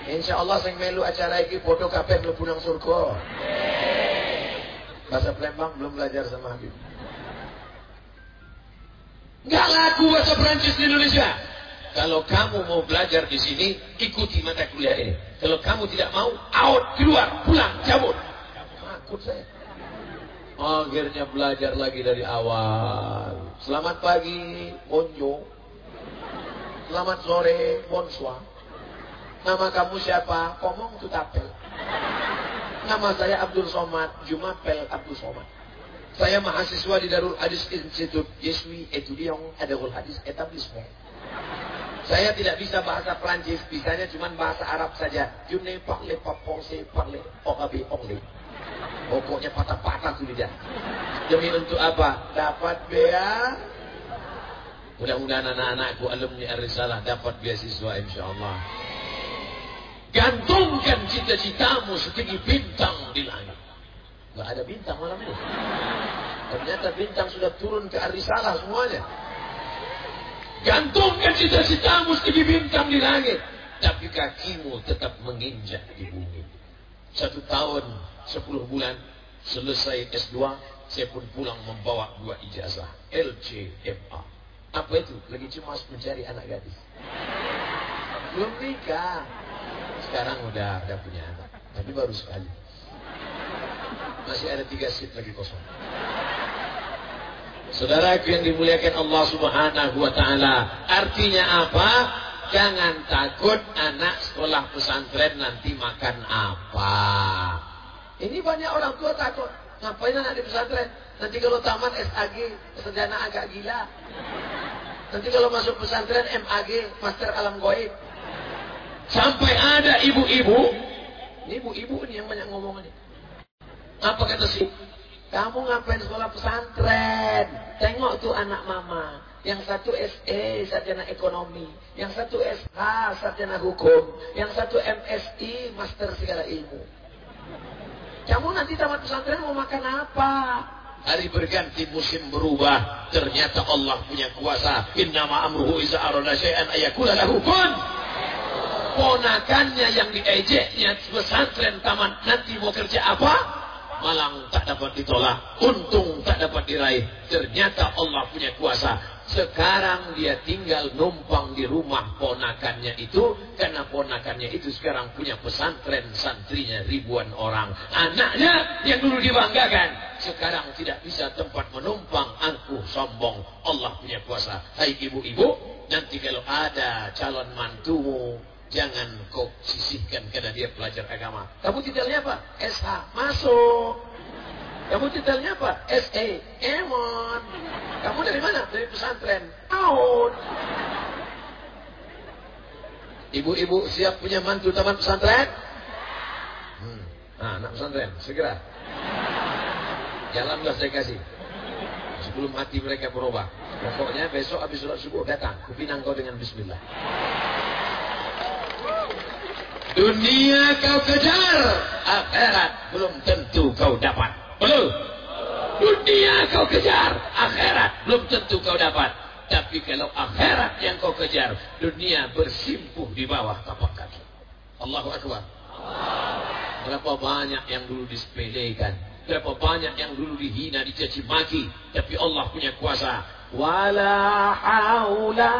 [SPEAKER 2] Insya Allah saya melu acara ini foto kapan lu pulang surga. Bahasa Palembang belum belajar sama Habib. Nggak laku bahasa Prancis di Indonesia. Kalau kamu mau belajar di sini, ikuti mata kuliah ini. Kalau kamu tidak mau, out, keluar, pulang, cabut. Takut saya. Akhirnya belajar lagi dari awal. Selamat pagi, bonjour. Selamat sore, bonsoir. Nama kamu siapa? Komong Tutapel. Nama saya Abdul Somad, Jumapel Abdul Somad. Saya mahasiswa di Darul Hadis suis étudiant à Darul Hadis Etablissement. Saya tidak bisa bahasa Prancis, bisanya cuma bahasa Arab saja. Je ne parle français, parle arabe anglais. Pokoknya patah-patah tuh lidah. Demi untuk apa? Dapat bea. Mudah-mudahan anak-anakku alumni Ar-Risalah dapat beasiswa insya Allah. Gantungkan cita-citamu setinggi bintang di langit. Gak ada bintang malam ini. Ternyata bintang sudah turun ke Ar-Risalah semuanya. Gantungkan cita-citamu setinggi bintang di langit. Tapi kakimu tetap menginjak di bumi. Satu tahun, sepuluh bulan, selesai S2, saya pun pulang membawa dua ijazah. LCMA. Apa itu? Lagi cemas mencari anak gadis. Belum nikah. Sekarang udah udah punya anak. Tapi baru sekali. Masih ada tiga seat lagi kosong. Saudaraku yang dimuliakan Allah Subhanahu wa taala. Artinya apa? Jangan takut anak sekolah pesantren nanti makan apa. Ini banyak orang tua takut. Ngapain anak di pesantren? Nanti kalau tamat SAG, sarjana agak gila. Nanti kalau masuk pesantren MAG, Master Alam Goib. Sampai ada ibu-ibu, ibu-ibu ini yang banyak ngomong ini. Apa kata sih? Kamu ngapain sekolah pesantren? Tengok tuh anak mama. Yang satu SE, sarjana ekonomi. Yang satu SH, sarjana hukum. Yang satu MSI, master segala ilmu. Kamu nanti tamat pesantren mau makan apa? Hari berganti musim berubah. Ternyata Allah punya kuasa. Innama amruhu iza arada syai'an ayakula lahu kun. Ponakannya yang diejeknya pesantren taman nanti mau kerja apa? Malang tak dapat ditolak, untung tak dapat diraih. Ternyata Allah punya kuasa. Sekarang dia tinggal numpang di rumah ponakannya itu. Karena ponakannya itu sekarang punya pesantren santrinya ribuan orang. Anaknya yang dulu dibanggakan. Sekarang tidak bisa tempat menumpang angkuh sombong. Allah punya kuasa. Hai ibu-ibu, nanti kalau ada calon mantumu. Jangan kau sisihkan karena dia pelajar agama. Kamu titelnya apa? SH. Masuk. Kamu titelnya apa? SE. Emon. Kamu dari mana? Dari pesantren. Out. Ibu-ibu siap punya mantu taman pesantren? Hmm. Nah, anak pesantren. Segera. Jalanlah saya kasih. Sebelum hati mereka berubah. Pokoknya besok habis sholat subuh datang. Kupinang kau dengan bismillah. Dunia kau kejar, akhirat belum tentu kau dapat. Belum. Dunia kau kejar, akhirat belum tentu kau dapat. Tapi kalau akhirat yang kau kejar, dunia bersimpuh di bawah tapak kaki. Allahu Akbar. Berapa banyak yang dulu disepelekan. Berapa banyak yang dulu dihina, dicaci maki. Tapi Allah punya kuasa. Wala haula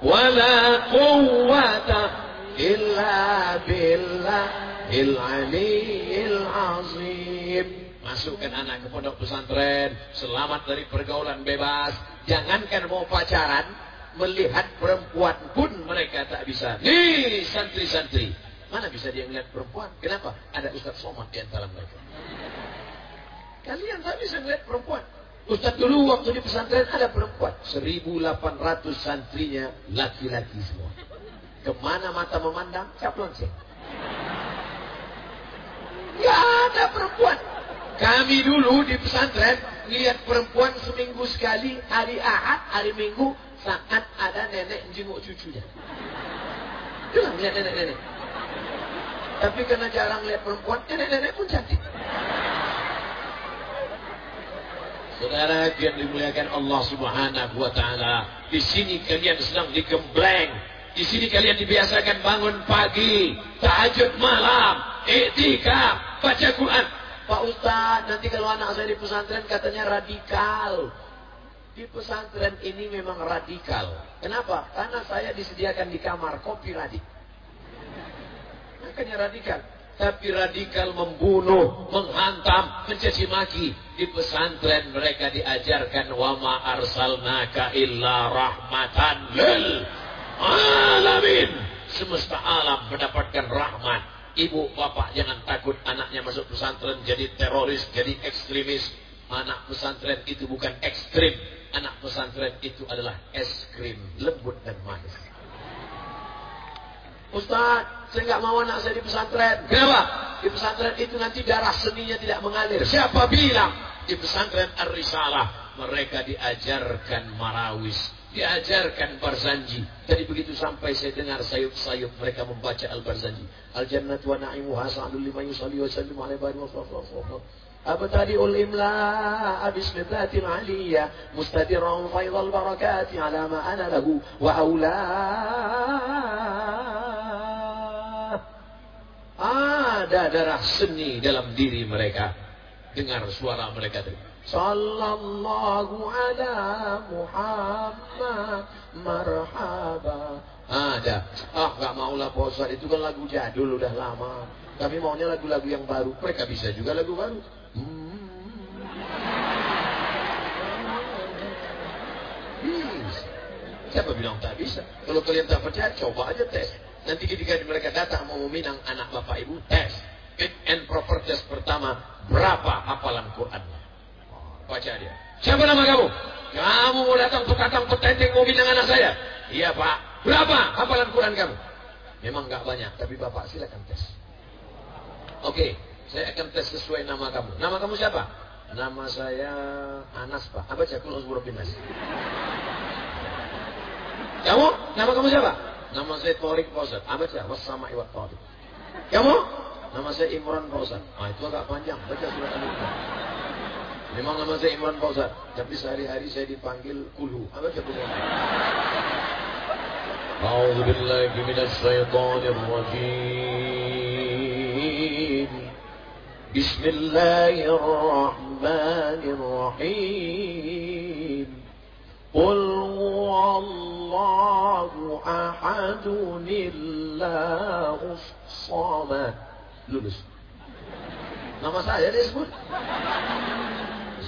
[SPEAKER 2] wala quwwata illa billahil aliyil azim. Masukkan anak ke pondok pesantren, selamat dari pergaulan bebas. Jangankan mau pacaran, melihat perempuan pun mereka tak bisa. Nih santri-santri, mana bisa dia melihat perempuan? Kenapa? Ada Ustaz Somad di antara mereka. Kalian tak bisa melihat perempuan. Ustaz dulu waktu di pesantren ada perempuan. 1800 santrinya laki-laki semua. Ke mana mata memandang? Caplon sih. Gak ada perempuan. Kami dulu di pesantren lihat perempuan seminggu sekali hari Ahad, hari Minggu saat ada nenek jenguk cucunya. Jangan lihat nenek-nenek. Tapi karena jarang lihat perempuan, nenek-nenek pun cantik. Saudara yang dimuliakan Allah Subhanahu wa taala, di sini kalian sedang digembleng. Di sini kalian dibiasakan bangun pagi, tahajud malam, iktikaf, baca Quran. Pak Ustaz, nanti kalau anak saya di pesantren katanya radikal. Di pesantren ini memang radikal. Kenapa? Karena saya disediakan di kamar kopi radik. Makanya radikal tapi radikal membunuh, menghantam, mencaci maki. Di pesantren mereka diajarkan wama arsalnaka illa rahmatan lil alamin. Semesta alam mendapatkan rahmat. Ibu bapak jangan takut anaknya masuk pesantren jadi teroris, jadi ekstremis. Anak pesantren itu bukan ekstrim. Anak pesantren itu adalah es krim lembut dan manis. Ustaz, saya nggak mau anak saya di pesantren. Kenapa? di pesantren itu nanti darah seninya tidak mengalir. Siapa bilang? Di pesantren Ar-Risalah mereka diajarkan marawis, diajarkan barzanji. Jadi begitu sampai saya dengar sayup-sayup mereka membaca al-barzanji. Al-jannatu wa na'imuha sa'adul lima yusalli wa sallim alaihi wa sallam. أبتدئ الإملاء باسم الذات العلية مستدرا فيض البركات على ما أنا له وأولاه Ada darah seni dalam diri mereka. Dengar suara mereka tadi. Sallallahu ala Muhammad marhaba. Ada. Ah, gak maulah Pak Itu kan lagu jadul udah lama. Kami maunya lagu-lagu yang baru. Mereka bisa juga lagu baru. Hmm. Bisa. Siapa bilang tak bisa? Kalau kalian tak percaya, coba aja tes. Nanti ketika mereka datang mau meminang anak bapak ibu, tes. Fit and proper test pertama, berapa hafalan Qurannya? Baca dia. Siapa nama kamu? Kamu mau datang petantang petenteng mau minang anak saya? Iya pak. Berapa hafalan Quran kamu? Memang nggak banyak, tapi bapak silakan tes. Oke. Saya akan tes sesuai nama kamu. Nama kamu siapa? Nama saya Anas, Pak. Apa cek kulus binas? Kamu? Nama kamu siapa? Nama saya Torik Pak Apa cek? sama Iwat Torik. Kamu? Nama saya Imran Pak Ah, itu agak panjang. Baca surat Al-Ikhlas. Memang nama saya Imran Pak Tapi sehari-hari saya dipanggil Kulu. Apa cek Kulu? أعوذ بالله من الشيطان الرجيم بسم الله الرحمن الرحيم قل هو الله nama saya disebut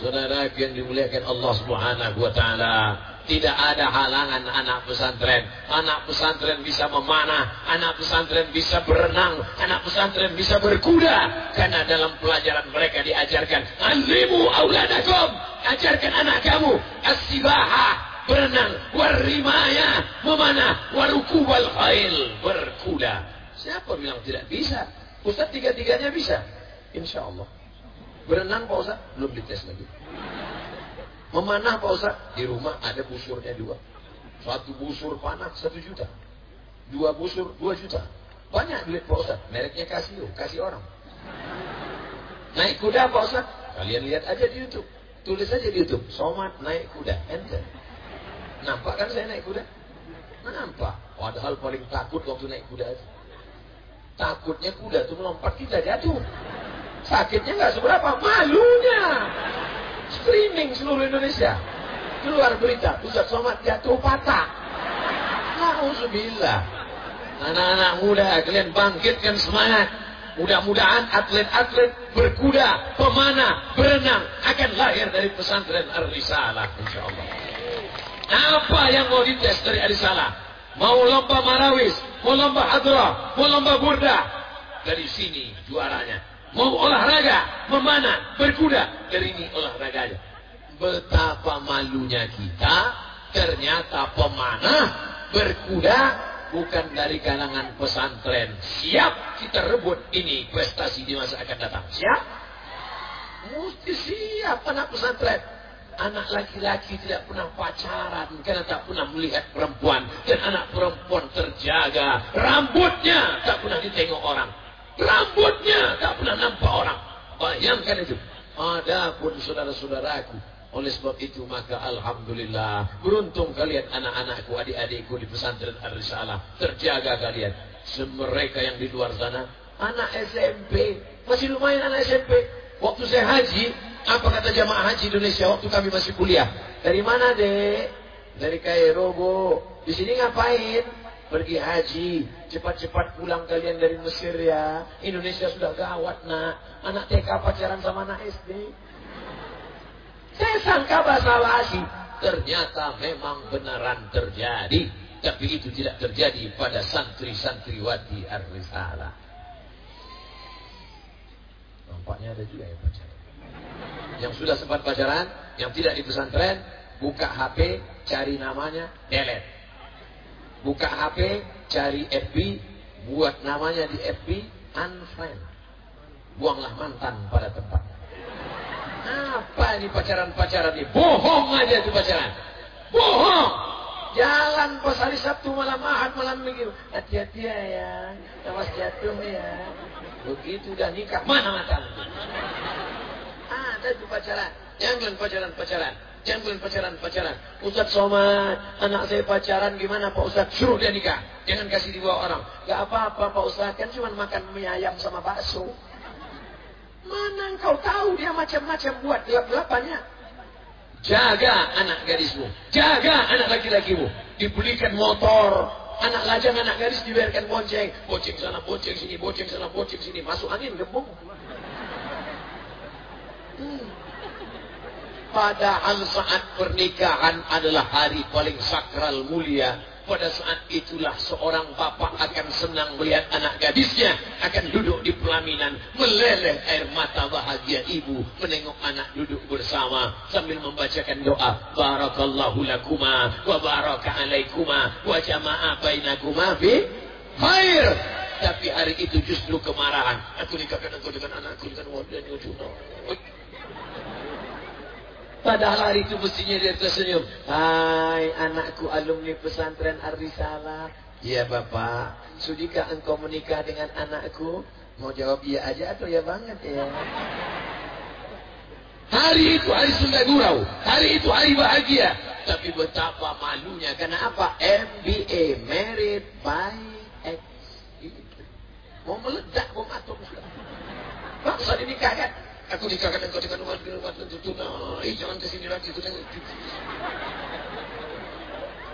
[SPEAKER 2] saudara yang dimuliakan Allah subhanahu wa ta'ala tidak ada halangan anak pesantren. Anak pesantren bisa memanah, anak pesantren bisa berenang, anak pesantren bisa berkuda. Karena dalam pelajaran mereka diajarkan, Alimu auladakum, ajarkan anak kamu, asibaha, berenang, warimaya, memanah, warukubal khail, berkuda. Siapa bilang tidak bisa? Ustaz tiga-tiganya bisa. Insya Allah. Berenang Pak Ustaz? Belum dites lagi. Memanah Pak Ustaz? Di rumah ada busurnya dua. Satu busur panah satu juta. Dua busur dua juta. Banyak duit Pak Ustaz. Mereknya Casio. Kasih orang. Naik kuda Pak Ustaz? Kalian lihat aja di Youtube. Tulis aja di Youtube. Somat naik kuda. Enter. Nampak kan saya naik kuda? Nampak. Padahal paling takut waktu naik kuda aja. Takutnya kuda itu melompat kita jatuh. Sakitnya nggak seberapa. Malunya streaming seluruh Indonesia. Keluar berita, Ustaz Somad jatuh patah. Nauzubillah. Anak-anak muda, kalian bangkitkan semangat. Mudah-mudahan atlet-atlet berkuda, pemanah, berenang akan lahir dari pesantren Ar-Risalah insyaallah. Apa yang mau dites dari Ar-Risalah? Mau lomba marawis, mau lomba hadrah, mau lomba burda. Dari sini juaranya. Mau olahraga, memanah, berkuda. Ini olahraganya. Betapa malunya kita. Ternyata pemanah, berkuda, bukan dari kalangan pesantren. Siap kita rebut ini prestasi di masa akan datang. Siap? Mesti siap anak pesantren. Anak laki-laki tidak pernah pacaran karena tak pernah melihat perempuan. Dan anak perempuan terjaga. Rambutnya tak pernah ditengok orang. Rambutnya tak pernah nampak orang. Bayangkan itu. Adapun saudara-saudaraku. Oleh sebab itu maka Alhamdulillah. Beruntung kalian anak-anakku, adik-adikku di pesantren Ar-Risalah. Terjaga kalian. Mereka yang di luar sana. Anak SMP. Masih lumayan anak SMP. Waktu saya haji. Apa kata jamaah haji Indonesia waktu kami masih kuliah? Dari mana dek? Dari Kairo bu. Di sini ngapain? Pergi haji. Cepat-cepat pulang kalian dari Mesir ya. Indonesia sudah gawat nak. Anak TK pacaran sama anak SD. Saya sangka bahasa basi. Ternyata memang benaran terjadi. Tapi itu tidak terjadi pada santri-santriwati Ar-Risalah. Nampaknya ada juga yang pacaran. Yang sudah sempat pacaran, yang tidak di pesantren, buka HP, cari namanya, delete. Buka HP, cari FB, buat namanya di FB, unfriend. buanglah mantan pada tempat. Apa ini pacaran-pacaran ini? Bohong aja itu pacaran. Bohong. Jalan pas hari Sabtu malam Ahad malam Minggu. Hati-hati ya, ya. Awas jatuh ya. Begitu udah nikah, mana mantan? Ada itu pacaran. Jangan pacaran-pacaran. Jangan pacaran-pacaran. Ustaz Somad, anak saya pacaran gimana Pak Ustaz? Suruh dia nikah. Jangan kasih dibawa orang. Gak apa-apa Pak Ustaz, kan cuma makan mie ayam sama bakso. Mana engkau tahu dia macam-macam buat gelap-gelapannya. Jaga anak gadismu. Jaga anak laki-lakimu. Dibelikan motor. Anak lajang, anak gadis dibiarkan bonceng. Bonceng sana, bonceng sini, bonceng sana, bonceng sini. Masuk angin, gembung. Hmm. Padahal saat pernikahan adalah hari paling sakral mulia. Pada saat itulah seorang bapak akan senang melihat anak gadisnya akan duduk di pelaminan. Meleleh air mata bahagia ibu menengok anak duduk bersama sambil membacakan doa. Barakallahu lakuma wa baraka alaikuma wa jama'a bainakuma fi khair. Tapi hari itu justru kemarahan. Aku nikahkan engkau dengan anakku dengan wadahnya Padahal hari itu mestinya dia tersenyum. Hai anakku alumni pesantren Ar-Risalah. Ya bapak, sudikah engkau menikah dengan anakku? Mau jawab iya aja atau ya banget ya? Hari itu hari Sunda Gurau. Hari itu hari bahagia. Tapi betapa malunya. Kenapa? MBA, Married by X. Mau meledak, mau matur. Bangsa dinikahkan. Aku nikahkan engkau dengan umat umat tunai. Jangan ke sini lagi.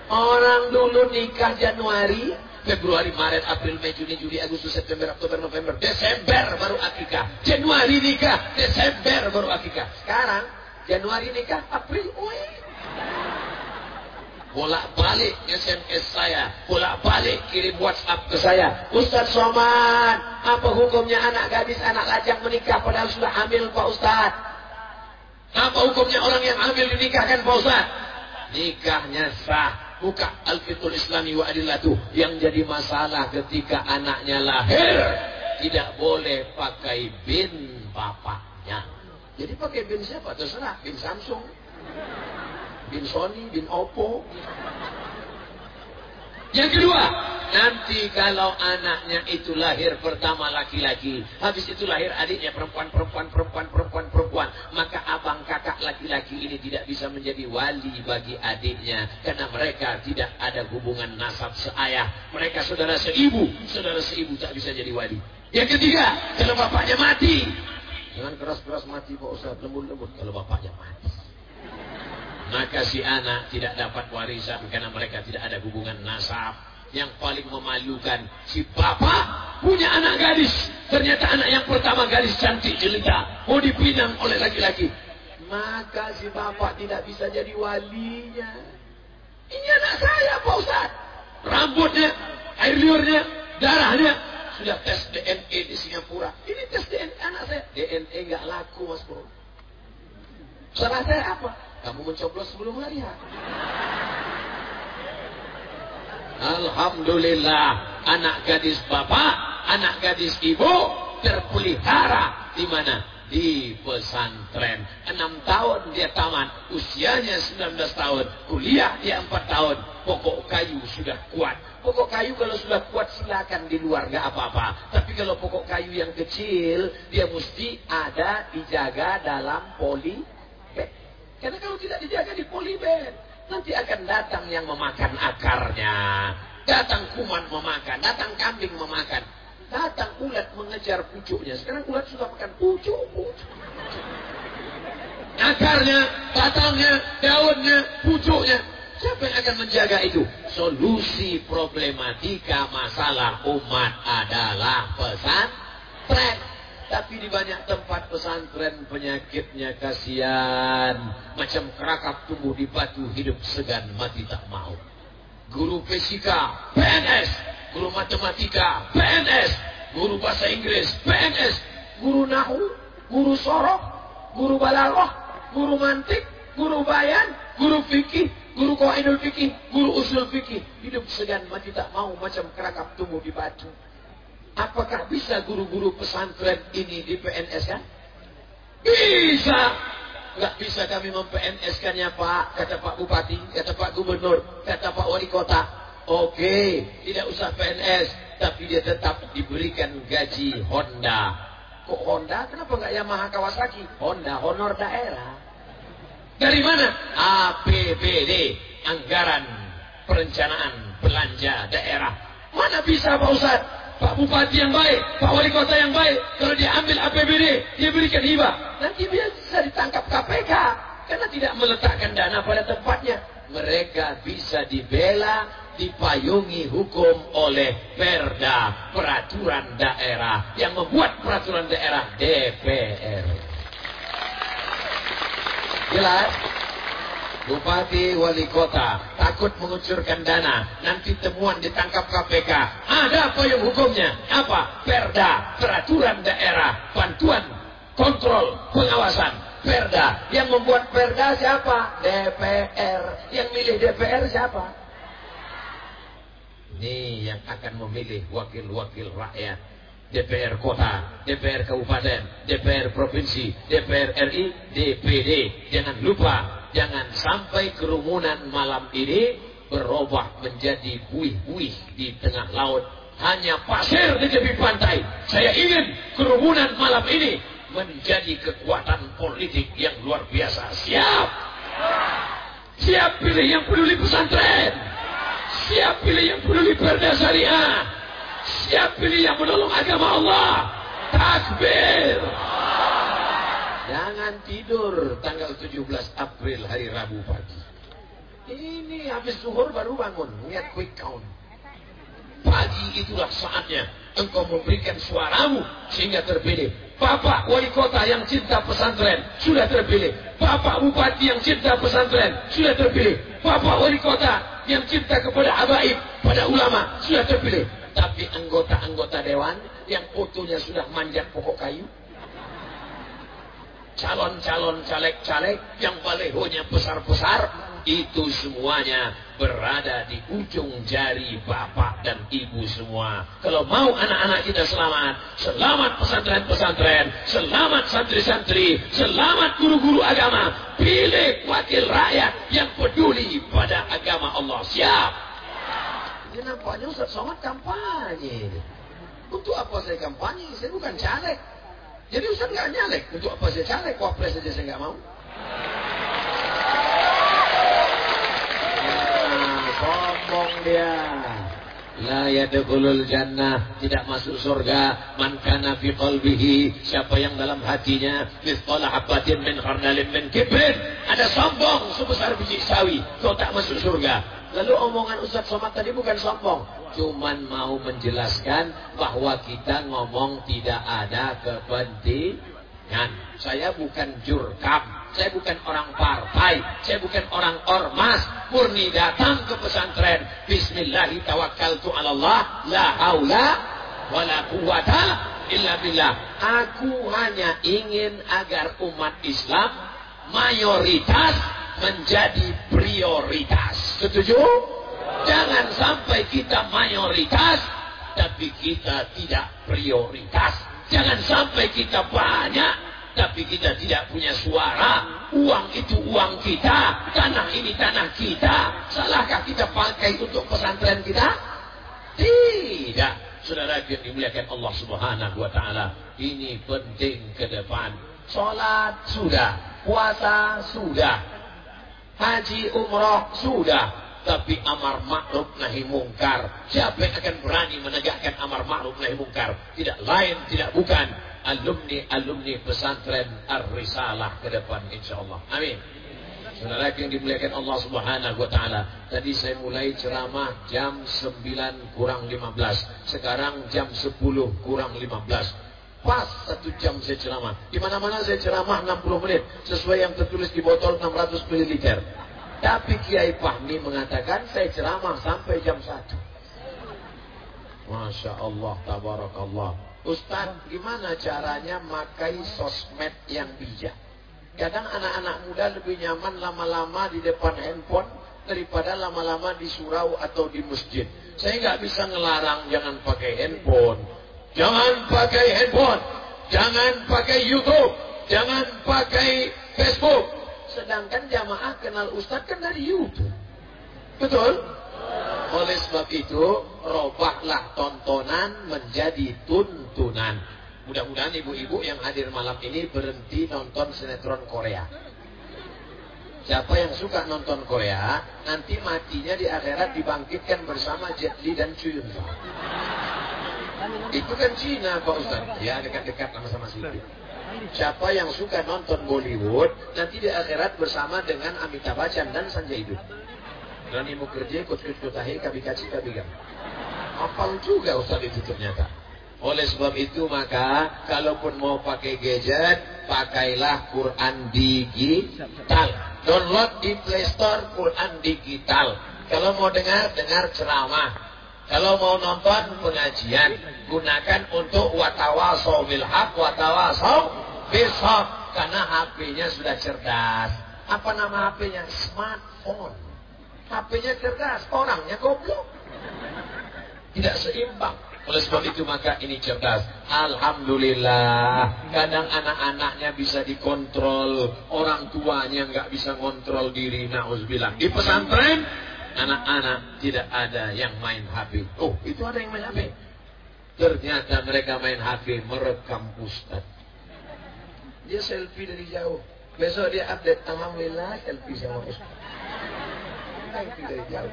[SPEAKER 2] Orang dulu nikah Januari, Februari, Maret, April, Mei, Juni, Juli, Agustus, September, Oktober, November, Desember baru akikah. Januari nikah, Desember baru akikah. Sekarang Januari nikah, April, wih. Bolak-balik SMS saya, bolak-balik kirim WhatsApp ke saya. Ustaz Somad, apa hukumnya anak gadis, anak lajang menikah padahal sudah hamil Pak Ustaz? Apa hukumnya orang yang hamil dinikahkan Pak Ustaz? Nikahnya sah. Buka Al-Fitul Islami wa. Yang jadi masalah ketika anaknya lahir. Tidak boleh pakai bin bapaknya. Jadi pakai bin siapa? Terserah. Bin Samsung bin Sony, bin Oppo. Yang kedua, nanti kalau anaknya itu lahir pertama laki-laki, habis itu lahir adiknya perempuan, perempuan, perempuan, perempuan, perempuan, maka abang kakak laki-laki ini tidak bisa menjadi wali bagi adiknya karena mereka tidak ada hubungan nasab seayah. Mereka saudara seibu, saudara seibu tak bisa jadi wali. Yang ketiga, kalau bapaknya mati, jangan keras-keras mati Pak Ustaz, lembut-lembut kalau bapaknya mati maka si anak tidak dapat warisan karena mereka tidak ada hubungan nasab. Yang paling memalukan, si bapak punya anak gadis. Ternyata anak yang pertama gadis cantik jelita. Mau dipinang oleh laki-laki. Maka si bapak tidak bisa jadi walinya. Ini anak saya Pak Ustaz. Rambutnya, air liurnya, darahnya. Sudah tes DNA di Singapura. Ini tes DNA anak saya. DNA nggak laku Mas Bro. Salah saya apa? Kamu mencoblos sebelum hari ya. Alhamdulillah anak gadis bapak, anak gadis ibu terpelihara di mana? Di pesantren. Enam tahun dia tamat, usianya 19 tahun, kuliah dia 4 tahun. Pokok kayu sudah kuat. Pokok kayu kalau sudah kuat silakan di luar nggak apa-apa. Tapi kalau pokok kayu yang kecil, dia mesti ada dijaga dalam poli karena kalau tidak dijaga di polybag, nanti akan datang yang memakan akarnya. Datang kuman memakan, datang kambing memakan. Datang ulat mengejar pucuknya. Sekarang ulat sudah makan pucuk, pucuk. Akarnya, batangnya, daunnya, pucuknya. Siapa yang akan menjaga itu? Solusi problematika masalah umat adalah pesan tren. Tapi di banyak tempat pesantren penyakitnya kasihan. Macam kerakap tumbuh di batu hidup segan mati tak mau. Guru fisika, PNS. Guru matematika, PNS. Guru bahasa Inggris, PNS. Guru nahu, guru sorok, guru balaghah, guru mantik, guru bayan, guru fikih, guru qaidul fikih, guru usul fikih. Hidup segan mati tak mau macam kerakap tumbuh di batu. Apakah bisa guru-guru pesantren ini di PNS kan? Bisa. Nggak bisa kami mem-PNS-kannya Pak, kata Pak Bupati, kata Pak Gubernur, kata Pak Wali Kota. Oke, tidak usah PNS, tapi dia tetap diberikan gaji Honda. Kok Honda? Kenapa nggak Yamaha Kawasaki? Honda, honor daerah. Dari mana? APBD, anggaran perencanaan belanja daerah. Mana bisa Pak Ustaz? Pak Bupati yang baik, Pak Wali Kota yang baik, kalau dia ambil APBD, dia berikan hibah. Nanti bisa ditangkap KPK. Karena tidak meletakkan dana pada tempatnya. Mereka bisa dibela, dipayungi hukum oleh perda, peraturan daerah. Yang membuat peraturan daerah DPR. Jelas? Bupati wali kota takut mengucurkan dana, nanti temuan ditangkap KPK. Ada payung hukumnya. Apa? Perda, peraturan daerah, bantuan, kontrol, pengawasan. Perda. Yang membuat perda siapa? DPR. Yang milih DPR siapa? Ini yang akan memilih wakil-wakil rakyat. DPR kota, DPR kabupaten, DPR provinsi, DPR RI, DPD. Jangan lupa Jangan sampai kerumunan malam ini berubah menjadi buih-buih di tengah laut. Hanya pasir di tepi pantai. Saya ingin kerumunan malam ini menjadi kekuatan politik yang luar biasa. Siap! Siap pilih yang peduli pesantren. Siap pilih yang peduli perda syariah. Siap pilih yang menolong agama Allah. Takbir! Jangan tidur tanggal 17 April hari Rabu pagi. Ini habis zuhur baru bangun. Lihat quick count. Pagi itulah saatnya engkau memberikan suaramu sehingga terpilih. Bapak wali kota yang cinta pesantren sudah terpilih. Bapak bupati yang cinta pesantren sudah terpilih. Bapak wali kota yang cinta kepada abaib, pada ulama sudah terpilih. Tapi anggota-anggota dewan yang fotonya sudah manjat pokok kayu, calon-calon caleg-caleg yang balehonya besar-besar itu semuanya berada di ujung jari bapak dan ibu semua. Kalau mau anak-anak kita selamat, selamat pesantren-pesantren, selamat santri-santri, selamat guru-guru agama, pilih wakil rakyat yang peduli pada agama Allah. Siap. Ini nampaknya Ustaz Somad kampanye. Untuk apa saya kampanye? Saya bukan caleg. Jadi Ustaz nggak nyalek. Untuk apa saya caleg? Wapres saja saya nggak mau. Nah, sombong dia. La yadkhulul jannah tidak masuk surga man kana fi qalbihi siapa yang dalam hatinya mithqala habatin min khardalin min kibrin ada sombong sebesar biji sawi kau tak masuk surga lalu omongan Ustaz Somad tadi bukan sombong cuman mau menjelaskan bahwa kita ngomong tidak ada kepentingan. Saya bukan jurkam, saya bukan orang partai, saya bukan orang ormas, murni datang ke pesantren. Bismillahi tawakkaltu ala Allah, la haula wala quwata illa billah. Aku hanya ingin agar umat Islam mayoritas menjadi prioritas. Setuju? Jangan sampai kita mayoritas, tapi kita tidak prioritas. Jangan sampai kita banyak, tapi kita tidak punya suara. Uang itu uang kita, tanah ini tanah kita. Salahkah kita pakai untuk pesantren kita? Tidak. Saudara yang dimuliakan Allah Subhanahu wa taala, ini penting ke depan. Salat sudah, puasa sudah, haji umrah sudah, tapi amar ma'ruf nahi mungkar. Siapa yang akan berani menegakkan amar ma'ruf nahi mungkar? Tidak lain, tidak bukan alumni-alumni pesantren Ar-Risalah ke depan insyaallah. Amin. Saudara yang dimuliakan Allah Subhanahu wa taala. Tadi saya mulai ceramah jam 9 kurang 15. Sekarang jam 10 kurang 15. Pas satu jam saya ceramah. Di mana-mana saya ceramah 60 menit sesuai yang tertulis di botol 600 ml. Tapi Kiai Fahmi mengatakan saya ceramah sampai jam 1. Masya Allah, tabarakallah. Ustaz, gimana caranya makai sosmed yang bijak? Kadang anak-anak muda lebih nyaman lama-lama di depan handphone daripada lama-lama di surau atau di masjid. Saya nggak bisa ngelarang jangan pakai handphone. Jangan pakai handphone. Jangan pakai YouTube. Jangan pakai Facebook. Sedangkan jamaah kenal Ustadz kan dari YouTube. Betul? Oleh sebab itu, robahlah tontonan menjadi tuntunan. Mudah-mudahan ibu-ibu yang hadir malam ini berhenti nonton sinetron Korea. Siapa yang suka nonton Korea, nanti matinya di akhirat dibangkitkan bersama Jet Li dan Chuyun. Itu kan Cina Pak Ustaz. Ya dekat-dekat sama-sama situ. Siapa yang suka nonton Bollywood, nanti di akhirat bersama dengan Amitabh Bachchan dan Sanjay Dutt. Dan ibu kerja ikut-ikut kutahi kabi kaci kabi gam. Hafal juga Ustaz itu ternyata. Oleh sebab itu maka kalaupun mau pakai gadget, pakailah Quran digital. Download di Play Store Quran digital. Kalau mau dengar, dengar ceramah. Kalau mau nonton pengajian, gunakan untuk watawasau bil watawasau besok. Karena HP-nya sudah cerdas. Apa nama HP-nya? Smartphone. HP-nya cerdas, orangnya goblok. Tidak seimbang. Oleh sebab itu maka ini cerdas. Alhamdulillah. Kadang anak-anaknya bisa dikontrol. Orang tuanya nggak bisa kontrol diri. Nauzubillah. Di pesantren, anak-anak tidak ada yang main HP. Oh, itu ada yang main HP. Ternyata mereka main HP merekam Ustaz. Dia selfie dari jauh. Besok dia update. Alhamdulillah selfie sama Ustaz. Selfie dari jauh.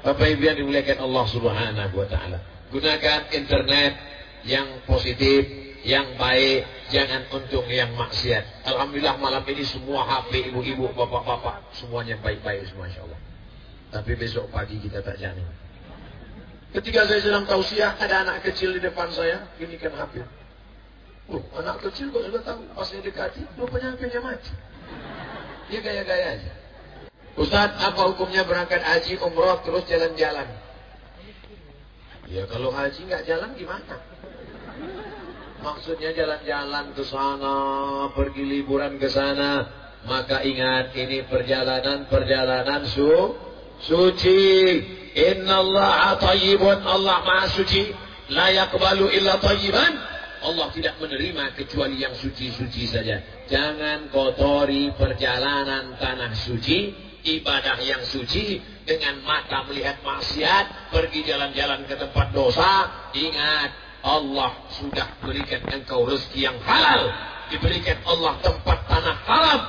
[SPEAKER 2] Bapak Ibu yang dimuliakan Allah Subhanahu wa taala. Gunakan internet yang positif, yang baik, jangan untung yang maksiat. Alhamdulillah malam ini semua HP ibu-ibu, bapak-bapak, semuanya baik-baik semua insya Allah. Tapi besok pagi kita tak jamin. Ketika saya sedang tausiah, ada anak kecil di depan saya, ini kan HP. Oh, anak kecil kok sudah tahu, pas saya dekati, rupanya HP-nya mati. Dia gaya-gaya aja. Ustaz, apa hukumnya berangkat haji, umroh, terus jalan-jalan? Ya kalau haji nggak jalan gimana? Maksudnya jalan-jalan ke sana, pergi liburan ke sana. Maka ingat ini perjalanan-perjalanan su suci. Inna Allah tayyibun. Allah maha suci. La yakbalu illa tayyiban. Allah tidak menerima kecuali yang suci-suci saja. Jangan kotori perjalanan tanah suci ibadah yang suci dengan mata melihat maksiat, pergi jalan-jalan ke tempat dosa, ingat Allah sudah berikan engkau rezeki yang halal, diberikan Allah tempat tanah haram.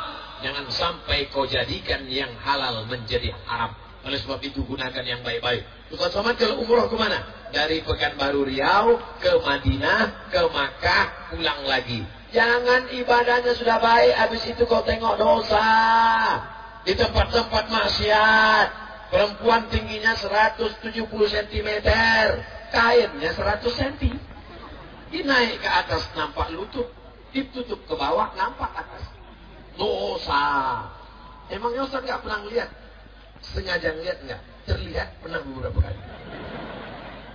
[SPEAKER 2] Jangan sampai kau jadikan yang halal menjadi haram. Oleh sebab itu gunakan yang baik-baik. Ustaz Somad kalau umroh ke mana? Dari Pekanbaru Riau ke Madinah, ke Makkah, pulang lagi. Jangan ibadahnya sudah baik, habis itu kau tengok dosa di tempat-tempat maksiat. Perempuan tingginya 170 cm, kainnya 100 cm. Dinaik ke atas nampak lutut, ditutup ke bawah nampak atas. Dosa. Emangnya Ustaz nggak pernah lihat? Sengaja lihat nggak? Terlihat pernah beberapa kali.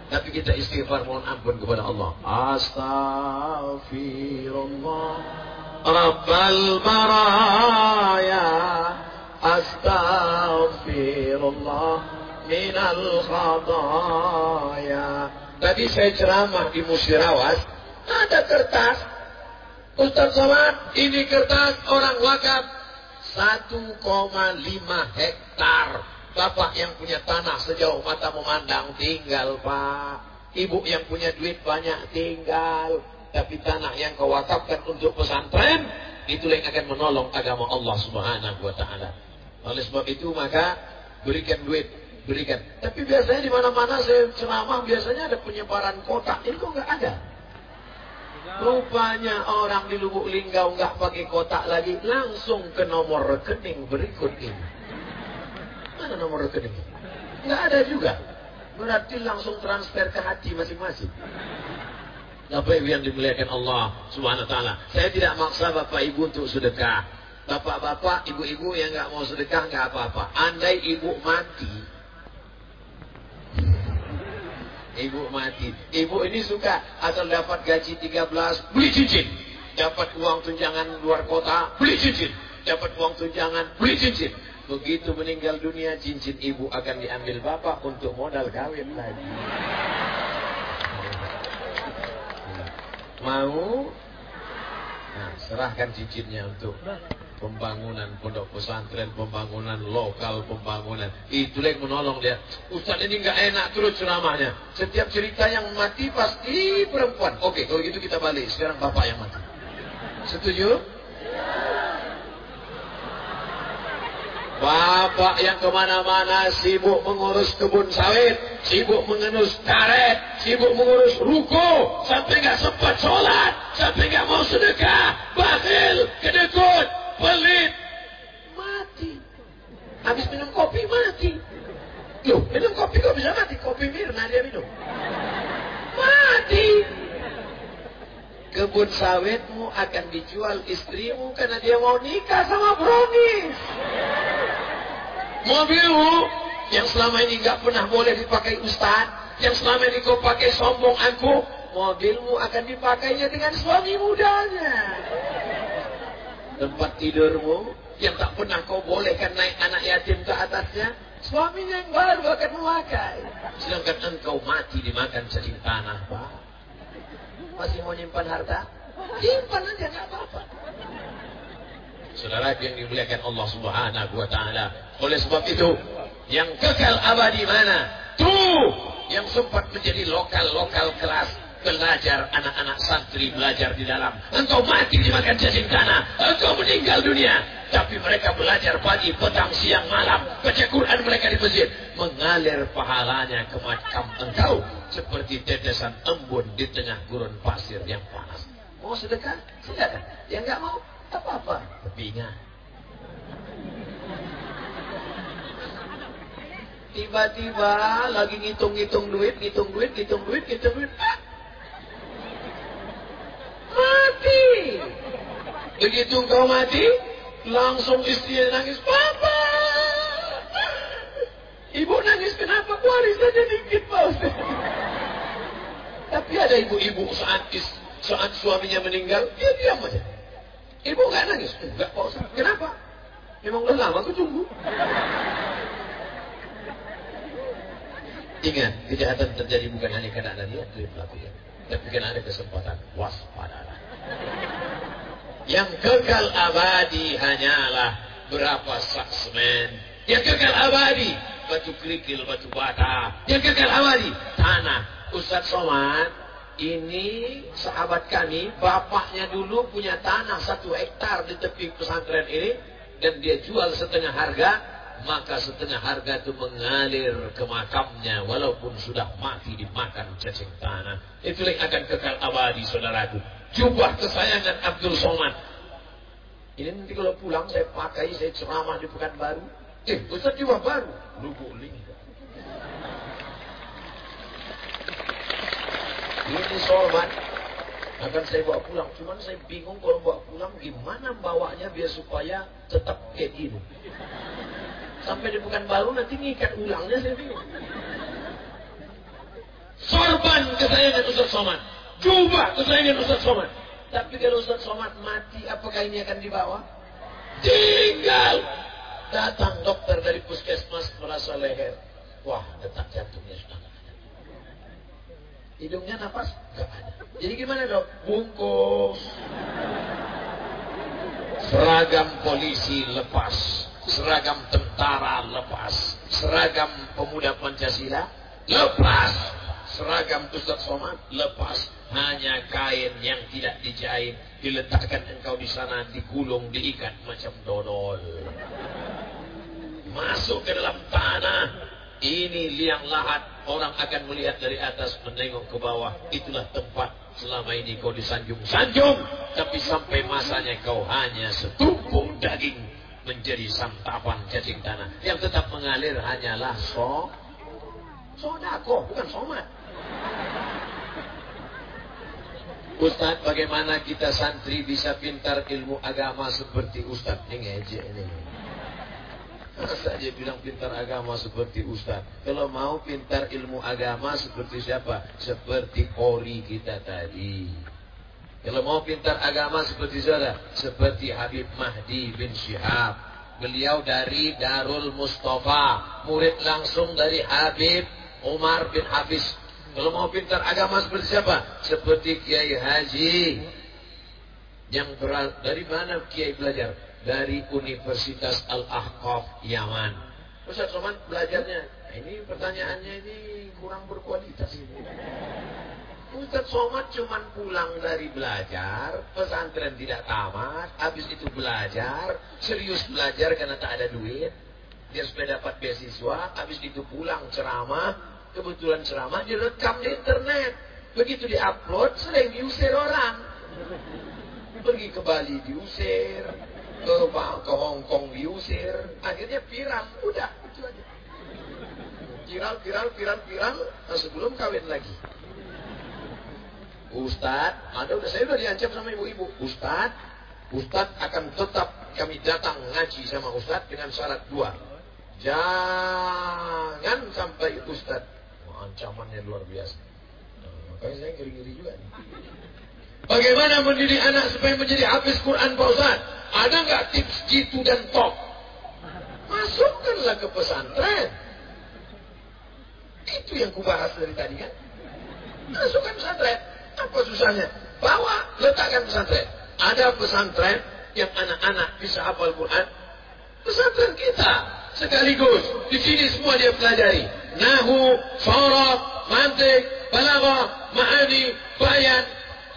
[SPEAKER 2] Tapi kita istighfar mohon ampun kepada Allah. Astaghfirullah. Rabbal baraya. Astaghfirullah minal khadaya. Tadi saya ceramah di Musirawas, ada kertas. Ustaz Somad, ini kertas orang wakaf 1,5 hektar. Bapak yang punya tanah sejauh mata memandang tinggal Pak. Ibu yang punya duit banyak tinggal. Tapi tanah yang kau wakafkan untuk pesantren, itulah yang akan menolong agama Allah Subhanahu wa taala. Oleh sebab itu maka berikan duit, berikan. Tapi biasanya di mana-mana saya ceramah biasanya ada penyebaran kotak. Ini kok nggak ada? Rupanya orang di Lubuk Linggau nggak pakai kotak lagi, langsung ke nomor rekening berikut ini. Mana nomor rekening? Nggak ada juga. Berarti langsung transfer ke hati masing-masing. Bapak Ibu yang dimuliakan Allah Subhanahu wa taala. Saya tidak maksa Bapak Ibu untuk sedekah. Bapak-bapak, ibu-ibu yang nggak mau sedekah nggak apa-apa. Andai ibu mati, ibu mati. Ibu ini suka asal dapat gaji 13, beli cincin. Dapat uang tunjangan luar kota, beli cincin. Dapat uang tunjangan, beli cincin. Begitu meninggal dunia, cincin ibu akan diambil bapak untuk modal kawin lagi. Mau? Nah, serahkan cincinnya untuk pembangunan pondok pesantren, pembangunan lokal, pembangunan. Itu yang menolong dia. Ustaz ini nggak enak terus ceramahnya. Setiap cerita yang mati pasti perempuan. Oke, kalau gitu kita balik. Sekarang bapak yang mati. Setuju? Bapak yang ke mana-mana sibuk mengurus kebun sawit, sibuk mengurus karet, sibuk mengurus ruko, sampai nggak sempat sholat, sampai nggak mau sedekah, bakhil, kedekut, pelit, mati. Habis minum kopi mati. Loh, minum kopi kok bisa mati? Kopi Mirna dia minum. Mati. Kebun sawitmu akan dijual istrimu karena dia mau nikah sama Brownies. Mobilmu yang selama ini nggak pernah boleh dipakai ustaz, yang selama ini kau pakai sombong aku, mobilmu akan dipakainya dengan suami mudanya. Tempat tidurmu yang tak pernah kau bolehkan naik anak yatim ke atasnya, suaminya yang baru akan memakai. Sedangkan engkau mati dimakan cacing tanah. Masih mau nyimpan harta? Simpan aja nggak apa-apa. Saudara yang dimuliakan Allah Subhanahu wa taala. Oleh sebab itu, yang kekal abadi mana? Tuh yang sempat menjadi lokal-lokal kelas belajar anak-anak santri belajar di dalam. Engkau mati dimakan cacing tanah. Engkau meninggal dunia. Tapi mereka belajar pagi, petang, siang, malam. Baca Quran mereka di masjid. Mengalir pahalanya ke makam engkau. Seperti tetesan embun di tengah gurun pasir yang panas. Mau sedekah? Silakan. Yang enggak mau, apa-apa. Tapi. Tiba-tiba lagi ngitung-ngitung duit, ngitung duit, ngitung duit, ngitung duit. Ah! Mati. Begitu kau mati, langsung istrinya nangis. Papa! Ibu nangis kenapa? Waris saja dikit Pak. Tapi ada ibu-ibu saat saat suaminya meninggal, dia diam aja. Ibu nggak nangis? Enggak Pak Ustaz. Kenapa? Memang udah lama aku tunggu. Ingat, kejahatan terjadi bukan hanya karena ada niat dari pelakunya. Tapi karena ada kesempatan, waspadalah. Yang kekal abadi hanyalah berapa sak semen. Yang kekal abadi, batu kerikil, batu bata. Yang kekal abadi, tanah. Ustaz Somad, ini sahabat kami, bapaknya dulu punya tanah satu hektar di tepi pesantren ini. Dan dia jual setengah harga, maka setengah harga itu mengalir ke makamnya walaupun sudah mati dimakan cacing tanah. Itulah yang akan kekal abadi saudaraku. Jubah kesayangan Abdul Somad. Ini nanti kalau pulang saya pakai, saya ceramah di Pekanbaru. Eh, Ustaz jubah baru. Lubuk lingga. Ini sorban akan saya bawa pulang. Cuman saya bingung kalau bawa pulang gimana bawanya biar supaya tetap kayak gini. Sampai di Pekanbaru nanti ngikat ulangnya saya bingung. Sorban kesayangan Ustaz Somad. Jubah kesayangan Ustaz Somad. Tapi kalau Ustaz Somad mati, apakah ini akan dibawa? Tinggal. Datang dokter dari puskesmas merasa leher. Wah, detak jantungnya sudah nggak ada. Hidungnya napas nggak ada. Jadi gimana dok? Bungkus. Seragam polisi lepas. Seragam tentara lepas. Seragam pemuda Pancasila lepas. Seragam Ustaz Somad lepas. Hanya kain yang tidak dijahit. Diletakkan engkau di sana, digulung, diikat macam dodol. Masuk ke dalam tanah. Ini liang lahat. Orang akan melihat dari atas, menengok ke bawah. Itulah tempat selama ini kau disanjung-sanjung. Tapi sampai masanya kau hanya setumpuk daging menjadi santapan cacing tanah. Yang tetap mengalir hanyalah so, sodako, bukan somat. Ustadz, bagaimana kita santri bisa pintar ilmu agama seperti Ustadz? Ini ngejek ini. Masa bilang pintar agama seperti Ustadz? Kalau mau pintar ilmu agama seperti siapa? Seperti Kori kita tadi. Kalau mau pintar agama seperti siapa? Seperti Habib Mahdi bin Syihab. Beliau dari Darul Mustafa. Murid langsung dari Habib Umar bin Hafiz Kalau mau pintar agama seperti siapa? Seperti Kiai Haji. Yang beral dari mana Kiai belajar? Dari Universitas Al-Ahqaf Yaman. Ustaz Somad belajarnya. Ini pertanyaannya ini kurang berkualitas ini. Ustaz Somad cuma pulang dari belajar, pesantren tidak tamat, habis itu belajar, serius belajar karena tak ada duit, dia sudah dapat beasiswa, habis itu pulang ceramah, kebetulan ceramah direkam di internet. Begitu diupload, sering diusir orang. Pergi ke Bali diusir, ke ke Hong Kong diusir, akhirnya viral, udah itu aja. Viral, viral, viral, viral, sebelum kawin lagi. Ustadz, ada udah saya udah diancam sama ibu-ibu. Ustadz, Ustadz akan tetap kami datang ngaji sama Ustadz dengan syarat dua. Jangan sampai Ustadz ancamannya luar biasa. Nah, makanya saya ngiri-ngiri juga nih. Bagaimana mendidik anak supaya menjadi habis Quran Pak Ustaz? Ada nggak tips jitu dan top? Masukkanlah ke pesantren. Itu yang kubahas dari tadi kan. Masukkan pesantren. Apa susahnya? Bawa, letakkan pesantren. Ada pesantren yang anak-anak bisa hafal Quran. Pesantren kita sekaligus. Di sini semua dia pelajari nahu, sorab, mantik, balaghah, ma'ani, bayan,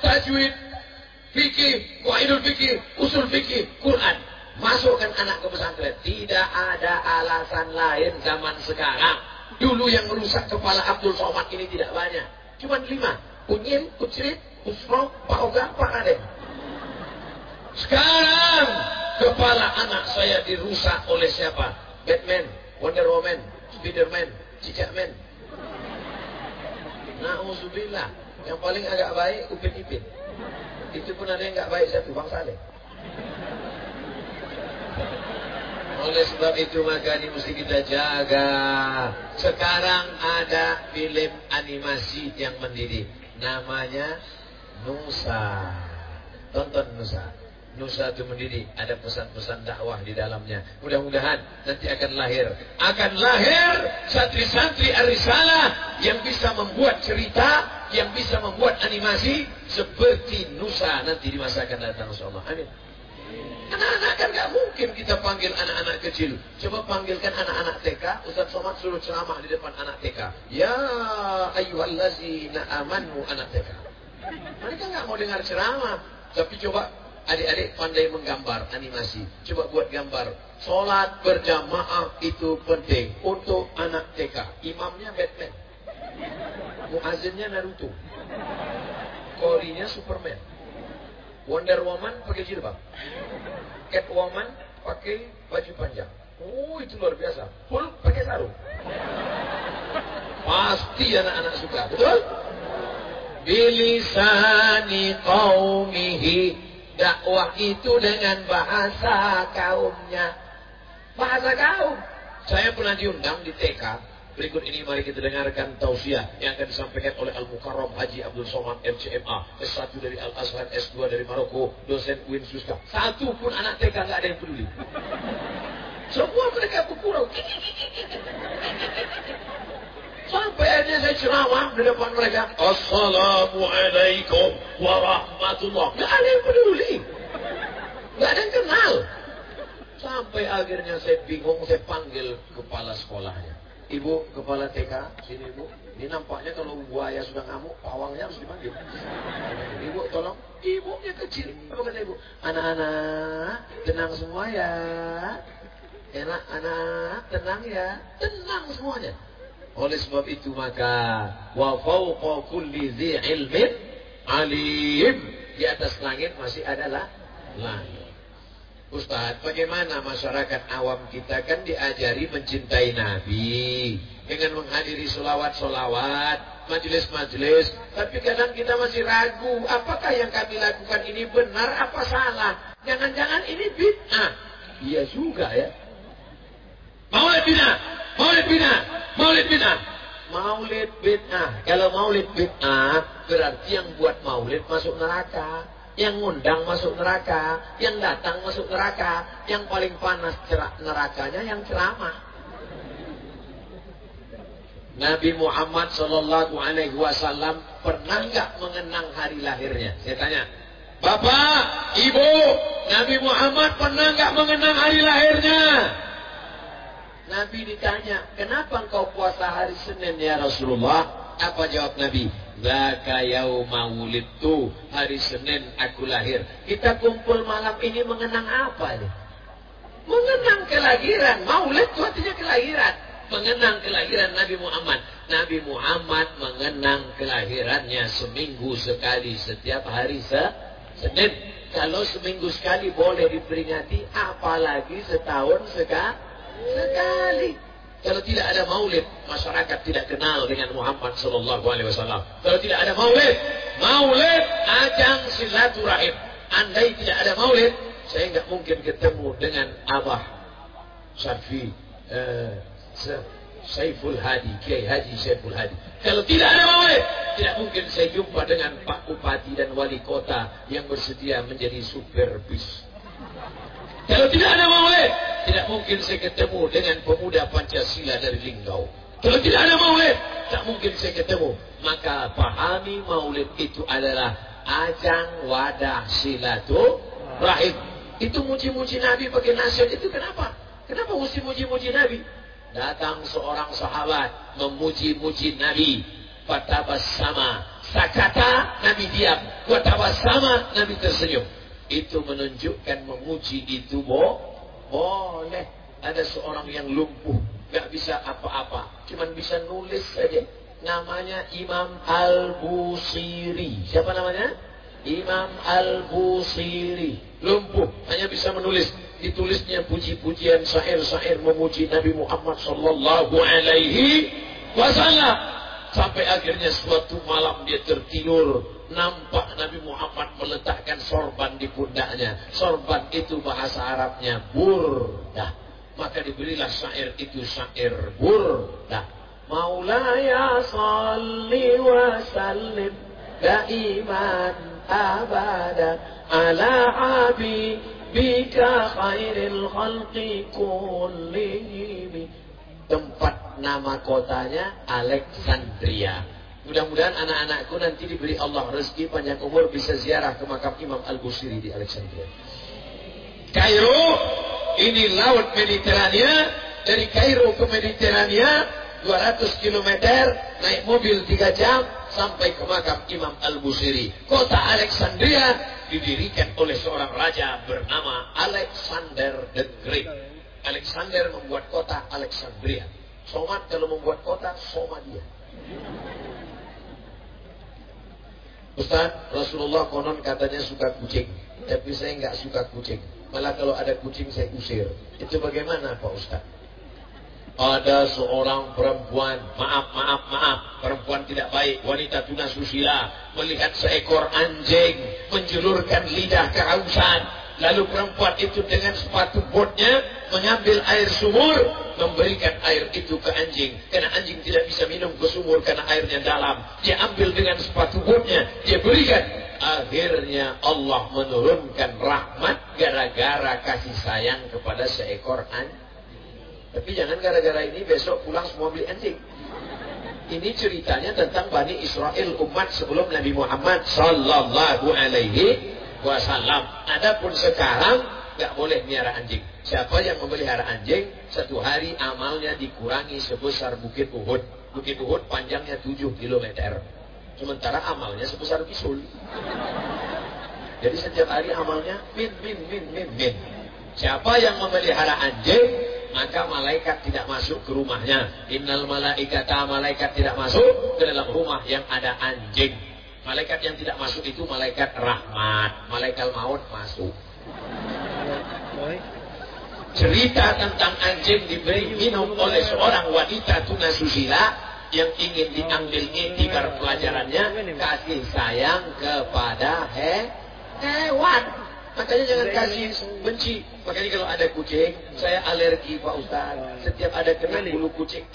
[SPEAKER 2] tajwid, fikih, qaidul fikih, usul fikih, Quran. Masukkan anak ke pesantren. Tidak ada alasan lain zaman sekarang. Dulu yang merusak kepala Abdul Somad ini tidak banyak. Cuma lima. Unyil, Ucrit, Usro, Pak Oga, Pak Adem. Sekarang kepala anak saya dirusak oleh siapa? Batman, Wonder Woman, Spiderman, Cicak men. Na'udzubillah. Yang paling agak baik Upin Ipin. Itu pun ada yang enggak baik satu Bang Saleh. Oleh sebab itu maka ini mesti kita jaga. Sekarang ada film animasi yang mendidik. Namanya Nusa. Tonton Nusa. Nusa itu mendidik. Ada pesan-pesan dakwah di dalamnya. Mudah-mudahan nanti akan lahir. Akan lahir santri-santri arisalah yang bisa membuat cerita, yang bisa membuat animasi seperti Nusa nanti di masa akan datang. Amin. Anak-anak kan gak mungkin kita panggil anak-anak kecil. Coba panggilkan anak-anak TK. Ustaz Somad suruh ceramah di depan anak TK. Ya ayyuhallazina amanu anak TK. Mereka nggak mau dengar ceramah. Tapi coba Adik-adik pandai menggambar animasi. Coba buat gambar. Sholat berjamaah itu penting untuk anak TK. Imamnya Batman. Muazinnya Naruto. Korinya Superman. Wonder Woman pakai jilbab. Catwoman pakai baju panjang. Oh itu luar biasa. Hulk pakai sarung. Pasti anak-anak suka. Betul? Bilisani qawmihi dakwah itu dengan bahasa kaumnya. Bahasa kaum. Saya pernah diundang di TK. Berikut ini mari kita dengarkan tausiah yang akan disampaikan oleh Al-Mukarram Haji Abdul Somad MCMA. S1 dari Al-Azhar, S2 dari Maroko, dosen UIN Suska. Satu pun anak TK nggak ada yang peduli. Semua mereka berkurau. Sampai akhirnya saya ceramah di depan mereka. Assalamualaikum warahmatullah. Gak ada yang peduli. Gak ada yang kenal. Sampai akhirnya saya bingung, saya panggil kepala sekolahnya. Ibu, kepala TK, sini ibu. Ini nampaknya kalau buaya sudah ngamuk, pawangnya harus dipanggil. Ibu, tolong. Ibunya kecil. Apa kata ibu? Anak-anak, tenang semua ya. Enak, anak, tenang ya. Tenang semuanya. Oleh sebab itu maka wa fawqa kulli dzi ilmin alim. Di atas langit masih adalah langit. Ustaz, bagaimana masyarakat awam kita kan diajari mencintai Nabi dengan menghadiri solawat-solawat, majelis-majelis. Tapi kadang kita masih ragu, apakah yang kami lakukan ini benar apa salah? Jangan-jangan ini bid'ah. Iya juga ya. Maulid bid'ah, maulid bid'ah, maulid bid'ah. Maulid bid'ah. Kalau maulid bid'ah berarti yang buat maulid masuk neraka. Yang ngundang masuk neraka, yang datang masuk neraka, yang paling panas nerakanya yang ceramah. Nabi Muhammad Shallallahu Alaihi Wasallam pernah nggak mengenang hari lahirnya? Saya tanya, Bapak, Ibu, Nabi Muhammad pernah nggak mengenang hari lahirnya? Nabi ditanya, kenapa engkau puasa hari Senin ya Rasulullah? Apa jawab Nabi? Zaka yauma wulidtu, hari Senin aku lahir. Kita kumpul malam ini mengenang apa nih? Mengenang kelahiran. Maulid itu artinya kelahiran. Mengenang kelahiran Nabi Muhammad. Nabi Muhammad mengenang kelahirannya seminggu sekali setiap hari se Senin. Kalau seminggu sekali boleh diperingati, apalagi setahun sekali sekali. Kalau tidak ada maulid, masyarakat tidak kenal dengan Muhammad Sallallahu Alaihi Wasallam. Kalau tidak ada maulid, maulid ajang silaturahim. Andai tidak ada maulid, saya nggak mungkin ketemu dengan Abah Syafi uh, Saiful Hadi, Kiai Haji Saiful Hadi. Kalau tidak ada maulid, tidak mungkin saya jumpa dengan Pak Bupati dan Wali Kota yang bersedia menjadi super bis. Kalau tidak ada maulid, tidak mungkin saya ketemu dengan pemuda Pancasila dari Linggau. Kalau tidak ada maulid, tak mungkin saya ketemu. Maka pahami maulid itu adalah ajang wadah silatu rahim. Itu muji-muji Nabi pakai nasihat itu kenapa? Kenapa mesti muji-muji Nabi? Datang seorang sahabat memuji-muji Nabi. Patabas sama. Sakata Nabi diam. Patabas sama Nabi tersenyum itu menunjukkan memuji itu bo boleh. Ada seorang yang lumpuh. Nggak bisa apa-apa. Cuman bisa nulis saja. Namanya Imam Al-Busiri. Siapa namanya? Imam Al-Busiri. Lumpuh. Hanya bisa menulis. Ditulisnya puji-pujian syair-syair memuji Nabi Muhammad sallallahu alaihi wasallam. Sampai akhirnya suatu malam dia tertidur nampak Nabi Muhammad meletakkan sorban di pundaknya. Sorban itu bahasa Arabnya burdah. Maka diberilah syair itu syair burdah. Maulaya salli wa sallim daiman abada ala habibika khairil khalqi kullihim. Tempat nama kotanya Alexandria. Mudah-mudahan anak-anakku nanti diberi Allah rezeki panjang umur bisa ziarah ke makam Imam Al-Busiri di Alexandria. Kairo, ini laut Mediterania. Dari Kairo ke Mediterania, 200 km, naik mobil 3 jam, sampai ke makam Imam Al-Busiri. Kota Alexandria didirikan oleh seorang raja bernama Alexander the Great. Alexander membuat kota Alexandria. Somat kalau membuat kota, Soma dia. Ustaz, Rasulullah konon katanya suka kucing. Tapi saya nggak suka kucing. Malah kalau ada kucing saya usir. Itu bagaimana Pak Ustaz? Ada seorang perempuan, maaf, maaf, maaf, perempuan tidak baik, wanita tuna susila, melihat seekor anjing menjulurkan lidah kehausan, Lalu perempuan itu dengan sepatu botnya mengambil air sumur, memberikan air itu ke anjing. Karena anjing tidak bisa minum ke sumur karena airnya dalam. Dia ambil dengan sepatu botnya, dia berikan. Akhirnya Allah menurunkan rahmat gara-gara kasih sayang kepada seekor anjing. Tapi jangan gara-gara ini besok pulang semua beli anjing. Ini ceritanya tentang Bani Israel umat sebelum Nabi Muhammad Sallallahu Alaihi wasallam. Adapun sekarang nggak boleh miara anjing. Siapa yang memelihara anjing, satu hari amalnya dikurangi sebesar Bukit Uhud. Bukit Uhud panjangnya 7 km. Sementara amalnya sebesar bisul. Jadi setiap hari amalnya min, min, min, min, min. Siapa yang memelihara anjing, maka malaikat tidak masuk ke rumahnya. Innal malaikata malaikat tidak masuk ke dalam rumah yang ada anjing. Malaikat yang tidak masuk itu malaikat rahmat. Malaikat maut masuk. Cerita tentang anjing diberi minum oleh seorang wanita tunasusila yang ingin diambil intikar pelajarannya kasih sayang kepada he hewan. Makanya jangan kasih benci. Makanya kalau ada kucing, saya alergi Pak Ustaz. Setiap ada kena bulu kucing,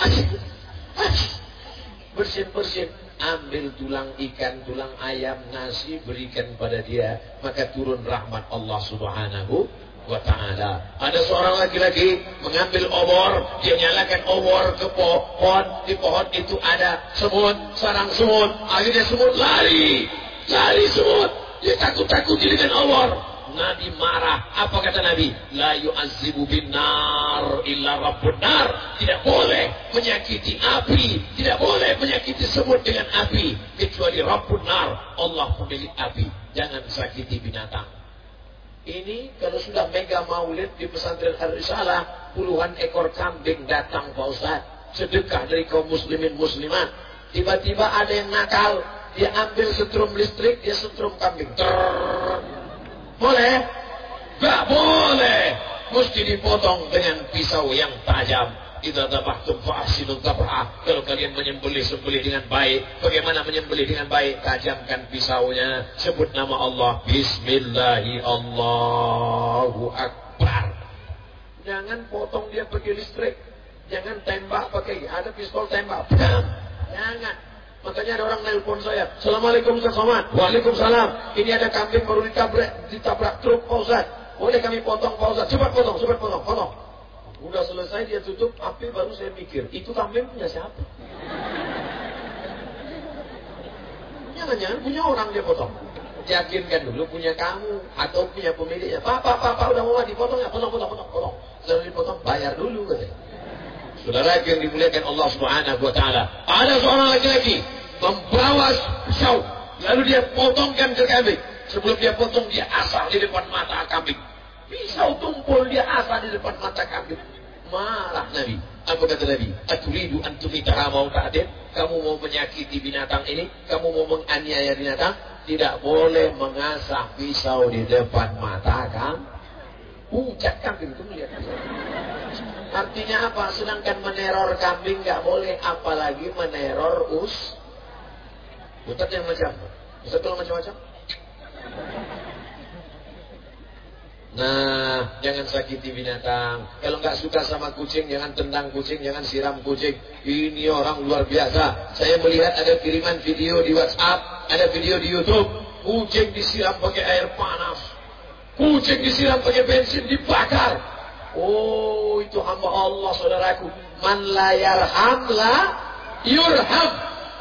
[SPEAKER 2] bersin-bersin ambil tulang ikan, tulang ayam, nasi, berikan pada dia, maka turun rahmat Allah Subhanahu wa ta'ala. Ada seorang laki-laki mengambil obor, dia nyalakan obor ke pohon, di pohon itu ada semut, sarang semut. Akhirnya semut lari, lari semut. Dia takut-takut dengan obor. Nabi marah. Apa kata Nabi? La yu'azzibu bin nar illa rabbun nar. Tidak boleh menyakiti api. Tidak boleh menyakiti semut dengan api. Kecuali rabbun nar. Allah pemilik api. Jangan sakiti binatang. Ini kalau sudah mega maulid di pesantren Ar-Risalah, puluhan ekor kambing datang Pak Ustaz. Sedekah dari kaum muslimin muslimat. Tiba-tiba ada yang nakal. Dia ambil setrum listrik, dia setrum kambing. Trrr. Boleh? Gak boleh. Mesti dipotong dengan pisau yang tajam. Idza tabahtum fa'asinul tabah. Kalau kalian menyembelih sembelih dengan baik, bagaimana menyembelih dengan baik? Tajamkan pisaunya, sebut nama Allah. Bismillahi Allahu Akbar. Jangan potong dia pakai listrik. Jangan tembak pakai ada pistol tembak. Jangan. Makanya ada orang nelpon saya. Assalamualaikum Ustaz Somad. Waalaikumsalam. Ini ada kambing baru ditabrak, ditabrak truk Pak Ustaz. Boleh kami potong Pak Ustaz? Cepat potong, cepat potong, potong. Udah selesai dia tutup api baru saya mikir. Itu kambing punya siapa? Jangan-jangan punya orang dia potong. Yakinkan dulu punya kamu atau punya pemiliknya. Pak, pak, pak, pak udah mau dipotong ya? Potong, potong, potong, potong. Setelah dipotong bayar dulu katanya. Saudara yang dimuliakan Allah Subhanahu wa taala. Ada seorang laki-laki membawa pisau, lalu dia potongkan ke kambing. Sebelum dia potong dia asal di depan mata kambing. Pisau tumpul dia asal di depan mata kambing. Marah Nabi. Apa kata Nabi? Aturidu antumitaha mau ta'adil? Kamu mau menyakiti binatang ini? Kamu mau menganiaya binatang? Tidak boleh mengasah pisau di depan mata kambing. Pucat kambing itu melihat Artinya apa? Sedangkan meneror kambing nggak boleh, apalagi meneror us. Ustaz yang macam, kalau macam-macam. Nah, jangan sakiti binatang. Kalau nggak suka sama kucing, jangan tendang kucing, jangan siram kucing. Ini orang luar biasa. Saya melihat ada kiriman video di WhatsApp, ada video di YouTube. Kucing disiram pakai air panas. Kucing disiram pakai bensin dibakar. Oh, itu hamba Allah, saudaraku. Man la yarham la yurham.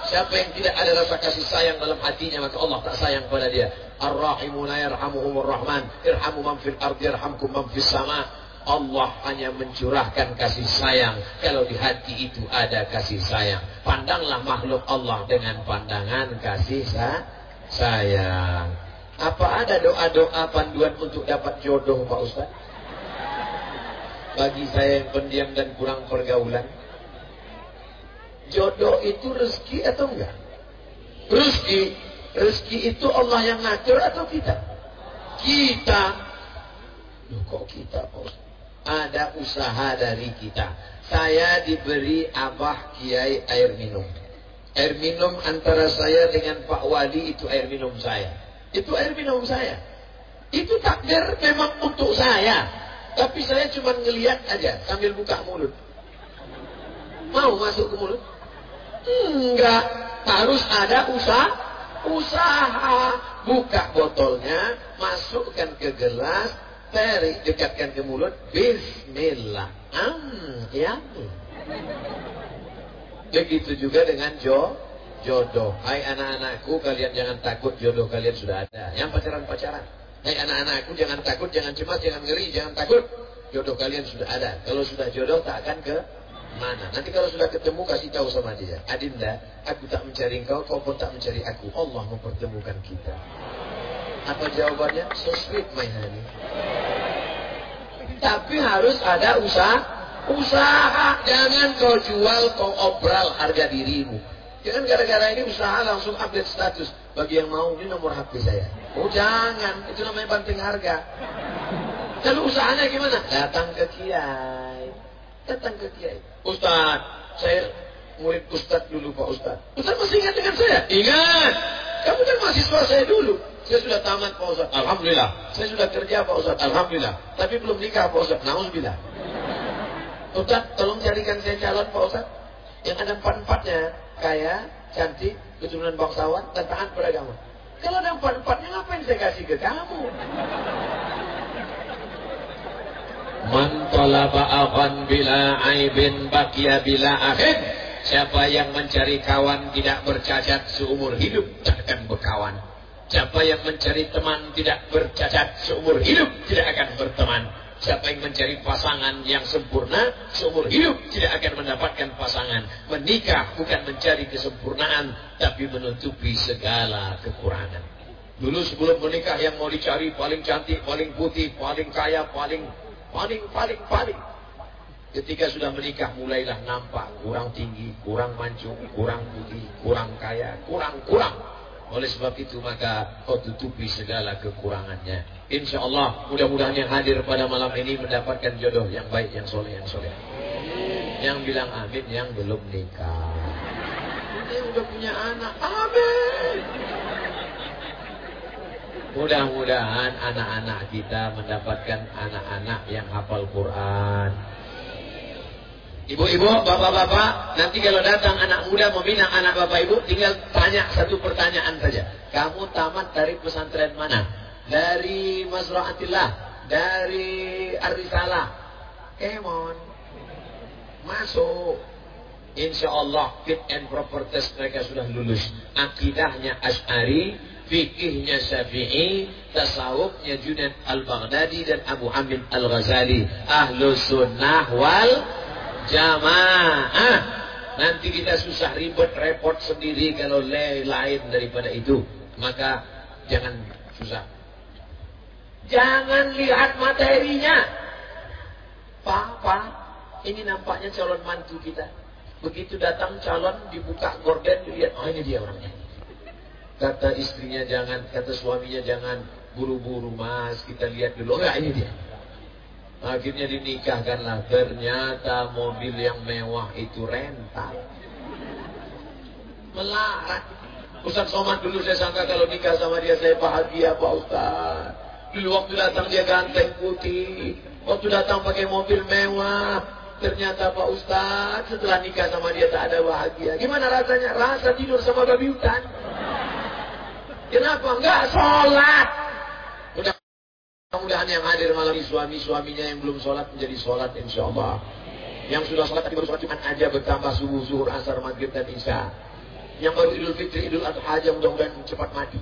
[SPEAKER 2] Siapa yang tidak ada rasa kasih sayang dalam hatinya, maka Allah tak sayang pada dia. Ar-Rahimuna yarhamuhumur Rahman. Irhamu man fil ardi yarhamkum man fis sama. Allah hanya mencurahkan kasih sayang. Kalau di hati itu ada kasih sayang. Pandanglah makhluk Allah dengan pandangan kasih sayang. Apa ada doa-doa panduan untuk dapat jodoh Pak Ustaz? Bagi saya yang pendiam dan kurang pergaulan. Jodoh itu rezeki atau enggak? Rezeki. Rezeki itu Allah yang ngatur atau kita? Kita. Loh kok kita Ustaz? Ada usaha dari kita. Saya diberi abah kiai air minum. Air minum antara saya dengan Pak Wali itu air minum saya. Itu air minum saya. Itu takdir memang untuk saya. Tapi saya cuma ngelihat aja sambil buka mulut. Mau masuk ke mulut? Enggak. Harus ada usaha. Usaha. Buka botolnya, masukkan ke gelas, tarik, dekatkan ke mulut. Bismillah. Hmm, ya. Begitu juga dengan jo, jodoh. Hai anak-anakku, kalian jangan takut jodoh kalian sudah ada. Yang pacaran-pacaran. Hai anak-anakku, jangan takut, jangan cemas, jangan ngeri, jangan takut. Jodoh kalian sudah ada. Kalau sudah jodoh tak akan ke mana. Nanti kalau sudah ketemu kasih tahu sama dia. Adinda, aku tak mencari engkau, kau pun tak mencari aku. Allah mempertemukan kita. Apa jawabannya? So sweet my honey. Tapi harus ada usaha. Usaha. Jangan kau jual, kau obral harga dirimu. Jangan gara-gara ini usaha langsung update status. Bagi yang mau, ini nomor HP saya. Oh jangan, itu namanya banting harga. Lalu usahanya gimana? Datang ke kiai. Datang ke kiai. Ustaz, saya murid Ustaz dulu Pak Ustaz. Ustaz masih ingat dengan saya? Ingat. Kamu kan mahasiswa saya dulu. Saya sudah tamat Pak Ustaz. Alhamdulillah. Saya sudah kerja Pak Ustaz. Alhamdulillah. Tapi belum nikah Pak Ustaz. Nauzubillah. Ustaz, tolong carikan saya calon Pak Ustaz. Yang ada empat-empatnya. Kaya, cantik, keturunan bangsawan, dan taat beragama. Kalau ada empat-empatnya ngapain saya kasih ke kamu? Man talaba bila aibin bakia bila akhir. Siapa yang mencari kawan tidak bercacat seumur hidup takkan berkawan. Siapa yang mencari teman tidak bercacat seumur hidup tidak akan berteman. Siapa yang mencari pasangan yang sempurna seumur hidup tidak akan mendapatkan pasangan. Menikah bukan mencari kesempurnaan tapi menutupi segala kekurangan. Dulu sebelum menikah yang mau dicari paling cantik, paling putih, paling kaya, paling paling paling paling. Ketika sudah menikah mulailah nampak kurang tinggi, kurang mancung, kurang putih, kurang kaya, kurang kurang. Oleh sebab itu maka kau tutupi segala kekurangannya. Insya Allah mudah-mudahan yang hadir pada malam ini mendapatkan jodoh yang baik, yang soleh, yang soleh. Yang bilang amin, yang belum nikah. Ini udah punya anak, amin. Mudah-mudahan anak-anak kita mendapatkan anak-anak yang hafal Quran. Ibu-ibu, bapak-bapak, nanti kalau datang anak muda meminang anak bapak ibu, tinggal tanya satu pertanyaan saja. Kamu tamat dari pesantren mana? Dari Masra'atillah, dari Ar-Risalah. Kemon. Masuk. Insya Allah fit and proper test mereka sudah lulus. Akidahnya Ash'ari, fikihnya Syafi'i, tasawufnya Junaid Al-Baghdadi dan Abu Hamid Al-Ghazali. Ahlu sunnah wal jamaah. Nanti kita susah ribet repot sendiri kalau lain daripada itu. Maka jangan susah. Jangan lihat materinya. Pak, ini nampaknya calon mantu kita. Begitu datang calon dibuka gorden dilihat, oh ini dia orangnya. Kata istrinya jangan, kata suaminya jangan buru-buru mas, kita lihat dulu. Enggak, ini dia. Akhirnya dinikahkanlah. Ternyata mobil yang mewah itu rental. Melarat. Ustaz Somad dulu saya sangka kalau nikah sama dia saya bahagia Pak Ustaz. Dulu waktu datang dia ganteng putih. Waktu datang pakai mobil mewah. Ternyata Pak Ustaz setelah nikah sama dia tak ada bahagia. Gimana rasanya? Rasa tidur sama babi hutan. Kenapa? Enggak sholat. Mudah-mudahan yang hadir malam ini suami-suaminya yang belum sholat menjadi sholat insya Allah. Yang sudah sholat tapi baru sholat cuma aja bertambah subuh, zuhur, asar, maghrib dan isya. Yang baru idul fitri, idul adha aja mudah-mudahan cepat mati.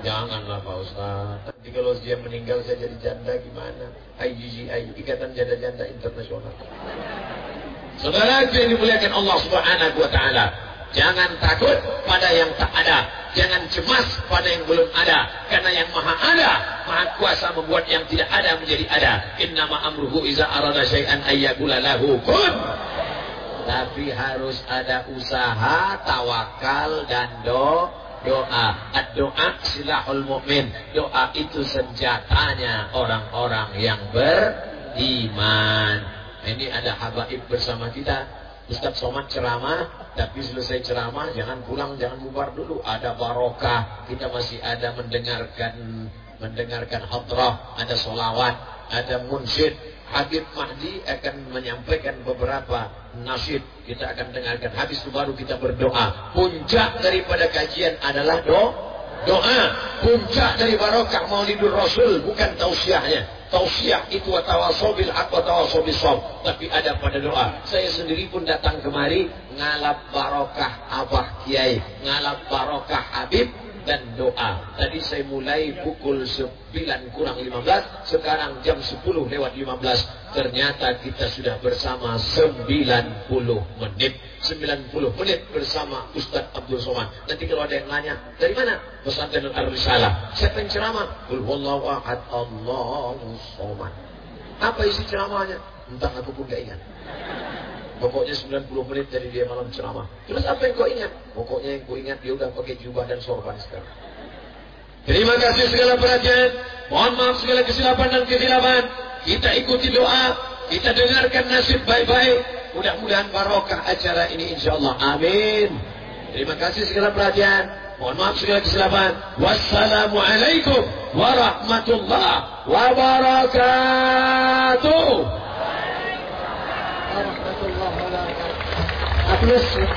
[SPEAKER 2] Janganlah Pak Ustaz. Nanti kalau dia meninggal saya jadi janda gimana? IGGI, Ikatan Janda-Janda Internasional. Saudara yang dimuliakan Allah Subhanahu wa taala. Jangan takut pada yang tak ada. Jangan cemas pada yang belum ada. Karena yang maha ada, maha kuasa membuat yang tidak ada menjadi ada. Innama amruhu iza arada syai'an ayyakula lahu kun. Tapi harus ada usaha, tawakal, dan do, doa. Doa silahul mu'min. Doa itu senjatanya orang-orang yang beriman. Ini ada habaib bersama kita. Ustaz Somad ceramah, tapi selesai ceramah jangan pulang, jangan bubar dulu. Ada barokah, kita masih ada mendengarkan mendengarkan hadrah, ada solawat, ada munsyid. Habib Mahdi akan menyampaikan beberapa nasyid. Kita akan dengarkan. Habis itu baru kita berdoa. Puncak daripada kajian adalah do, doa. Puncak dari barokah maulidur Rasul, bukan tausiahnya. Tausiah itu tawasobil wa tawasobil sob. Tapi ada pada doa. Saya sendiri pun datang kemari ngalap barokah Abah Kiai, ngalap barokah Habib dan doa. Tadi saya mulai pukul 9 kurang 15, sekarang jam 10 lewat 15. Ternyata kita sudah bersama 90 menit. 90 menit bersama Ustaz Abdul Somad. Nanti kalau ada yang nanya, dari mana? Pesantren Ar-Risalah. Siapa yang ceramah? Qul huwallahu ahad, Allahu somad. Apa isi ceramahnya? Entah aku pun gak ingat. Pokoknya 90 menit dari dia malam ceramah. Terus apa yang kau ingat? Pokoknya yang kau ingat dia udah pakai jubah dan sorban sekarang. Terima kasih segala perhatian. Mohon maaf segala kesilapan dan kesilapan. Kita ikuti doa. Kita dengarkan nasib baik-baik. Mudah-mudahan barokah acara ini insya Allah. Amin. Terima kasih segala perhatian. Mohon maaf segala kesilapan. Wassalamualaikum warahmatullahi wabarakatuh.
[SPEAKER 1] Warahmatullahi wabarakatuh.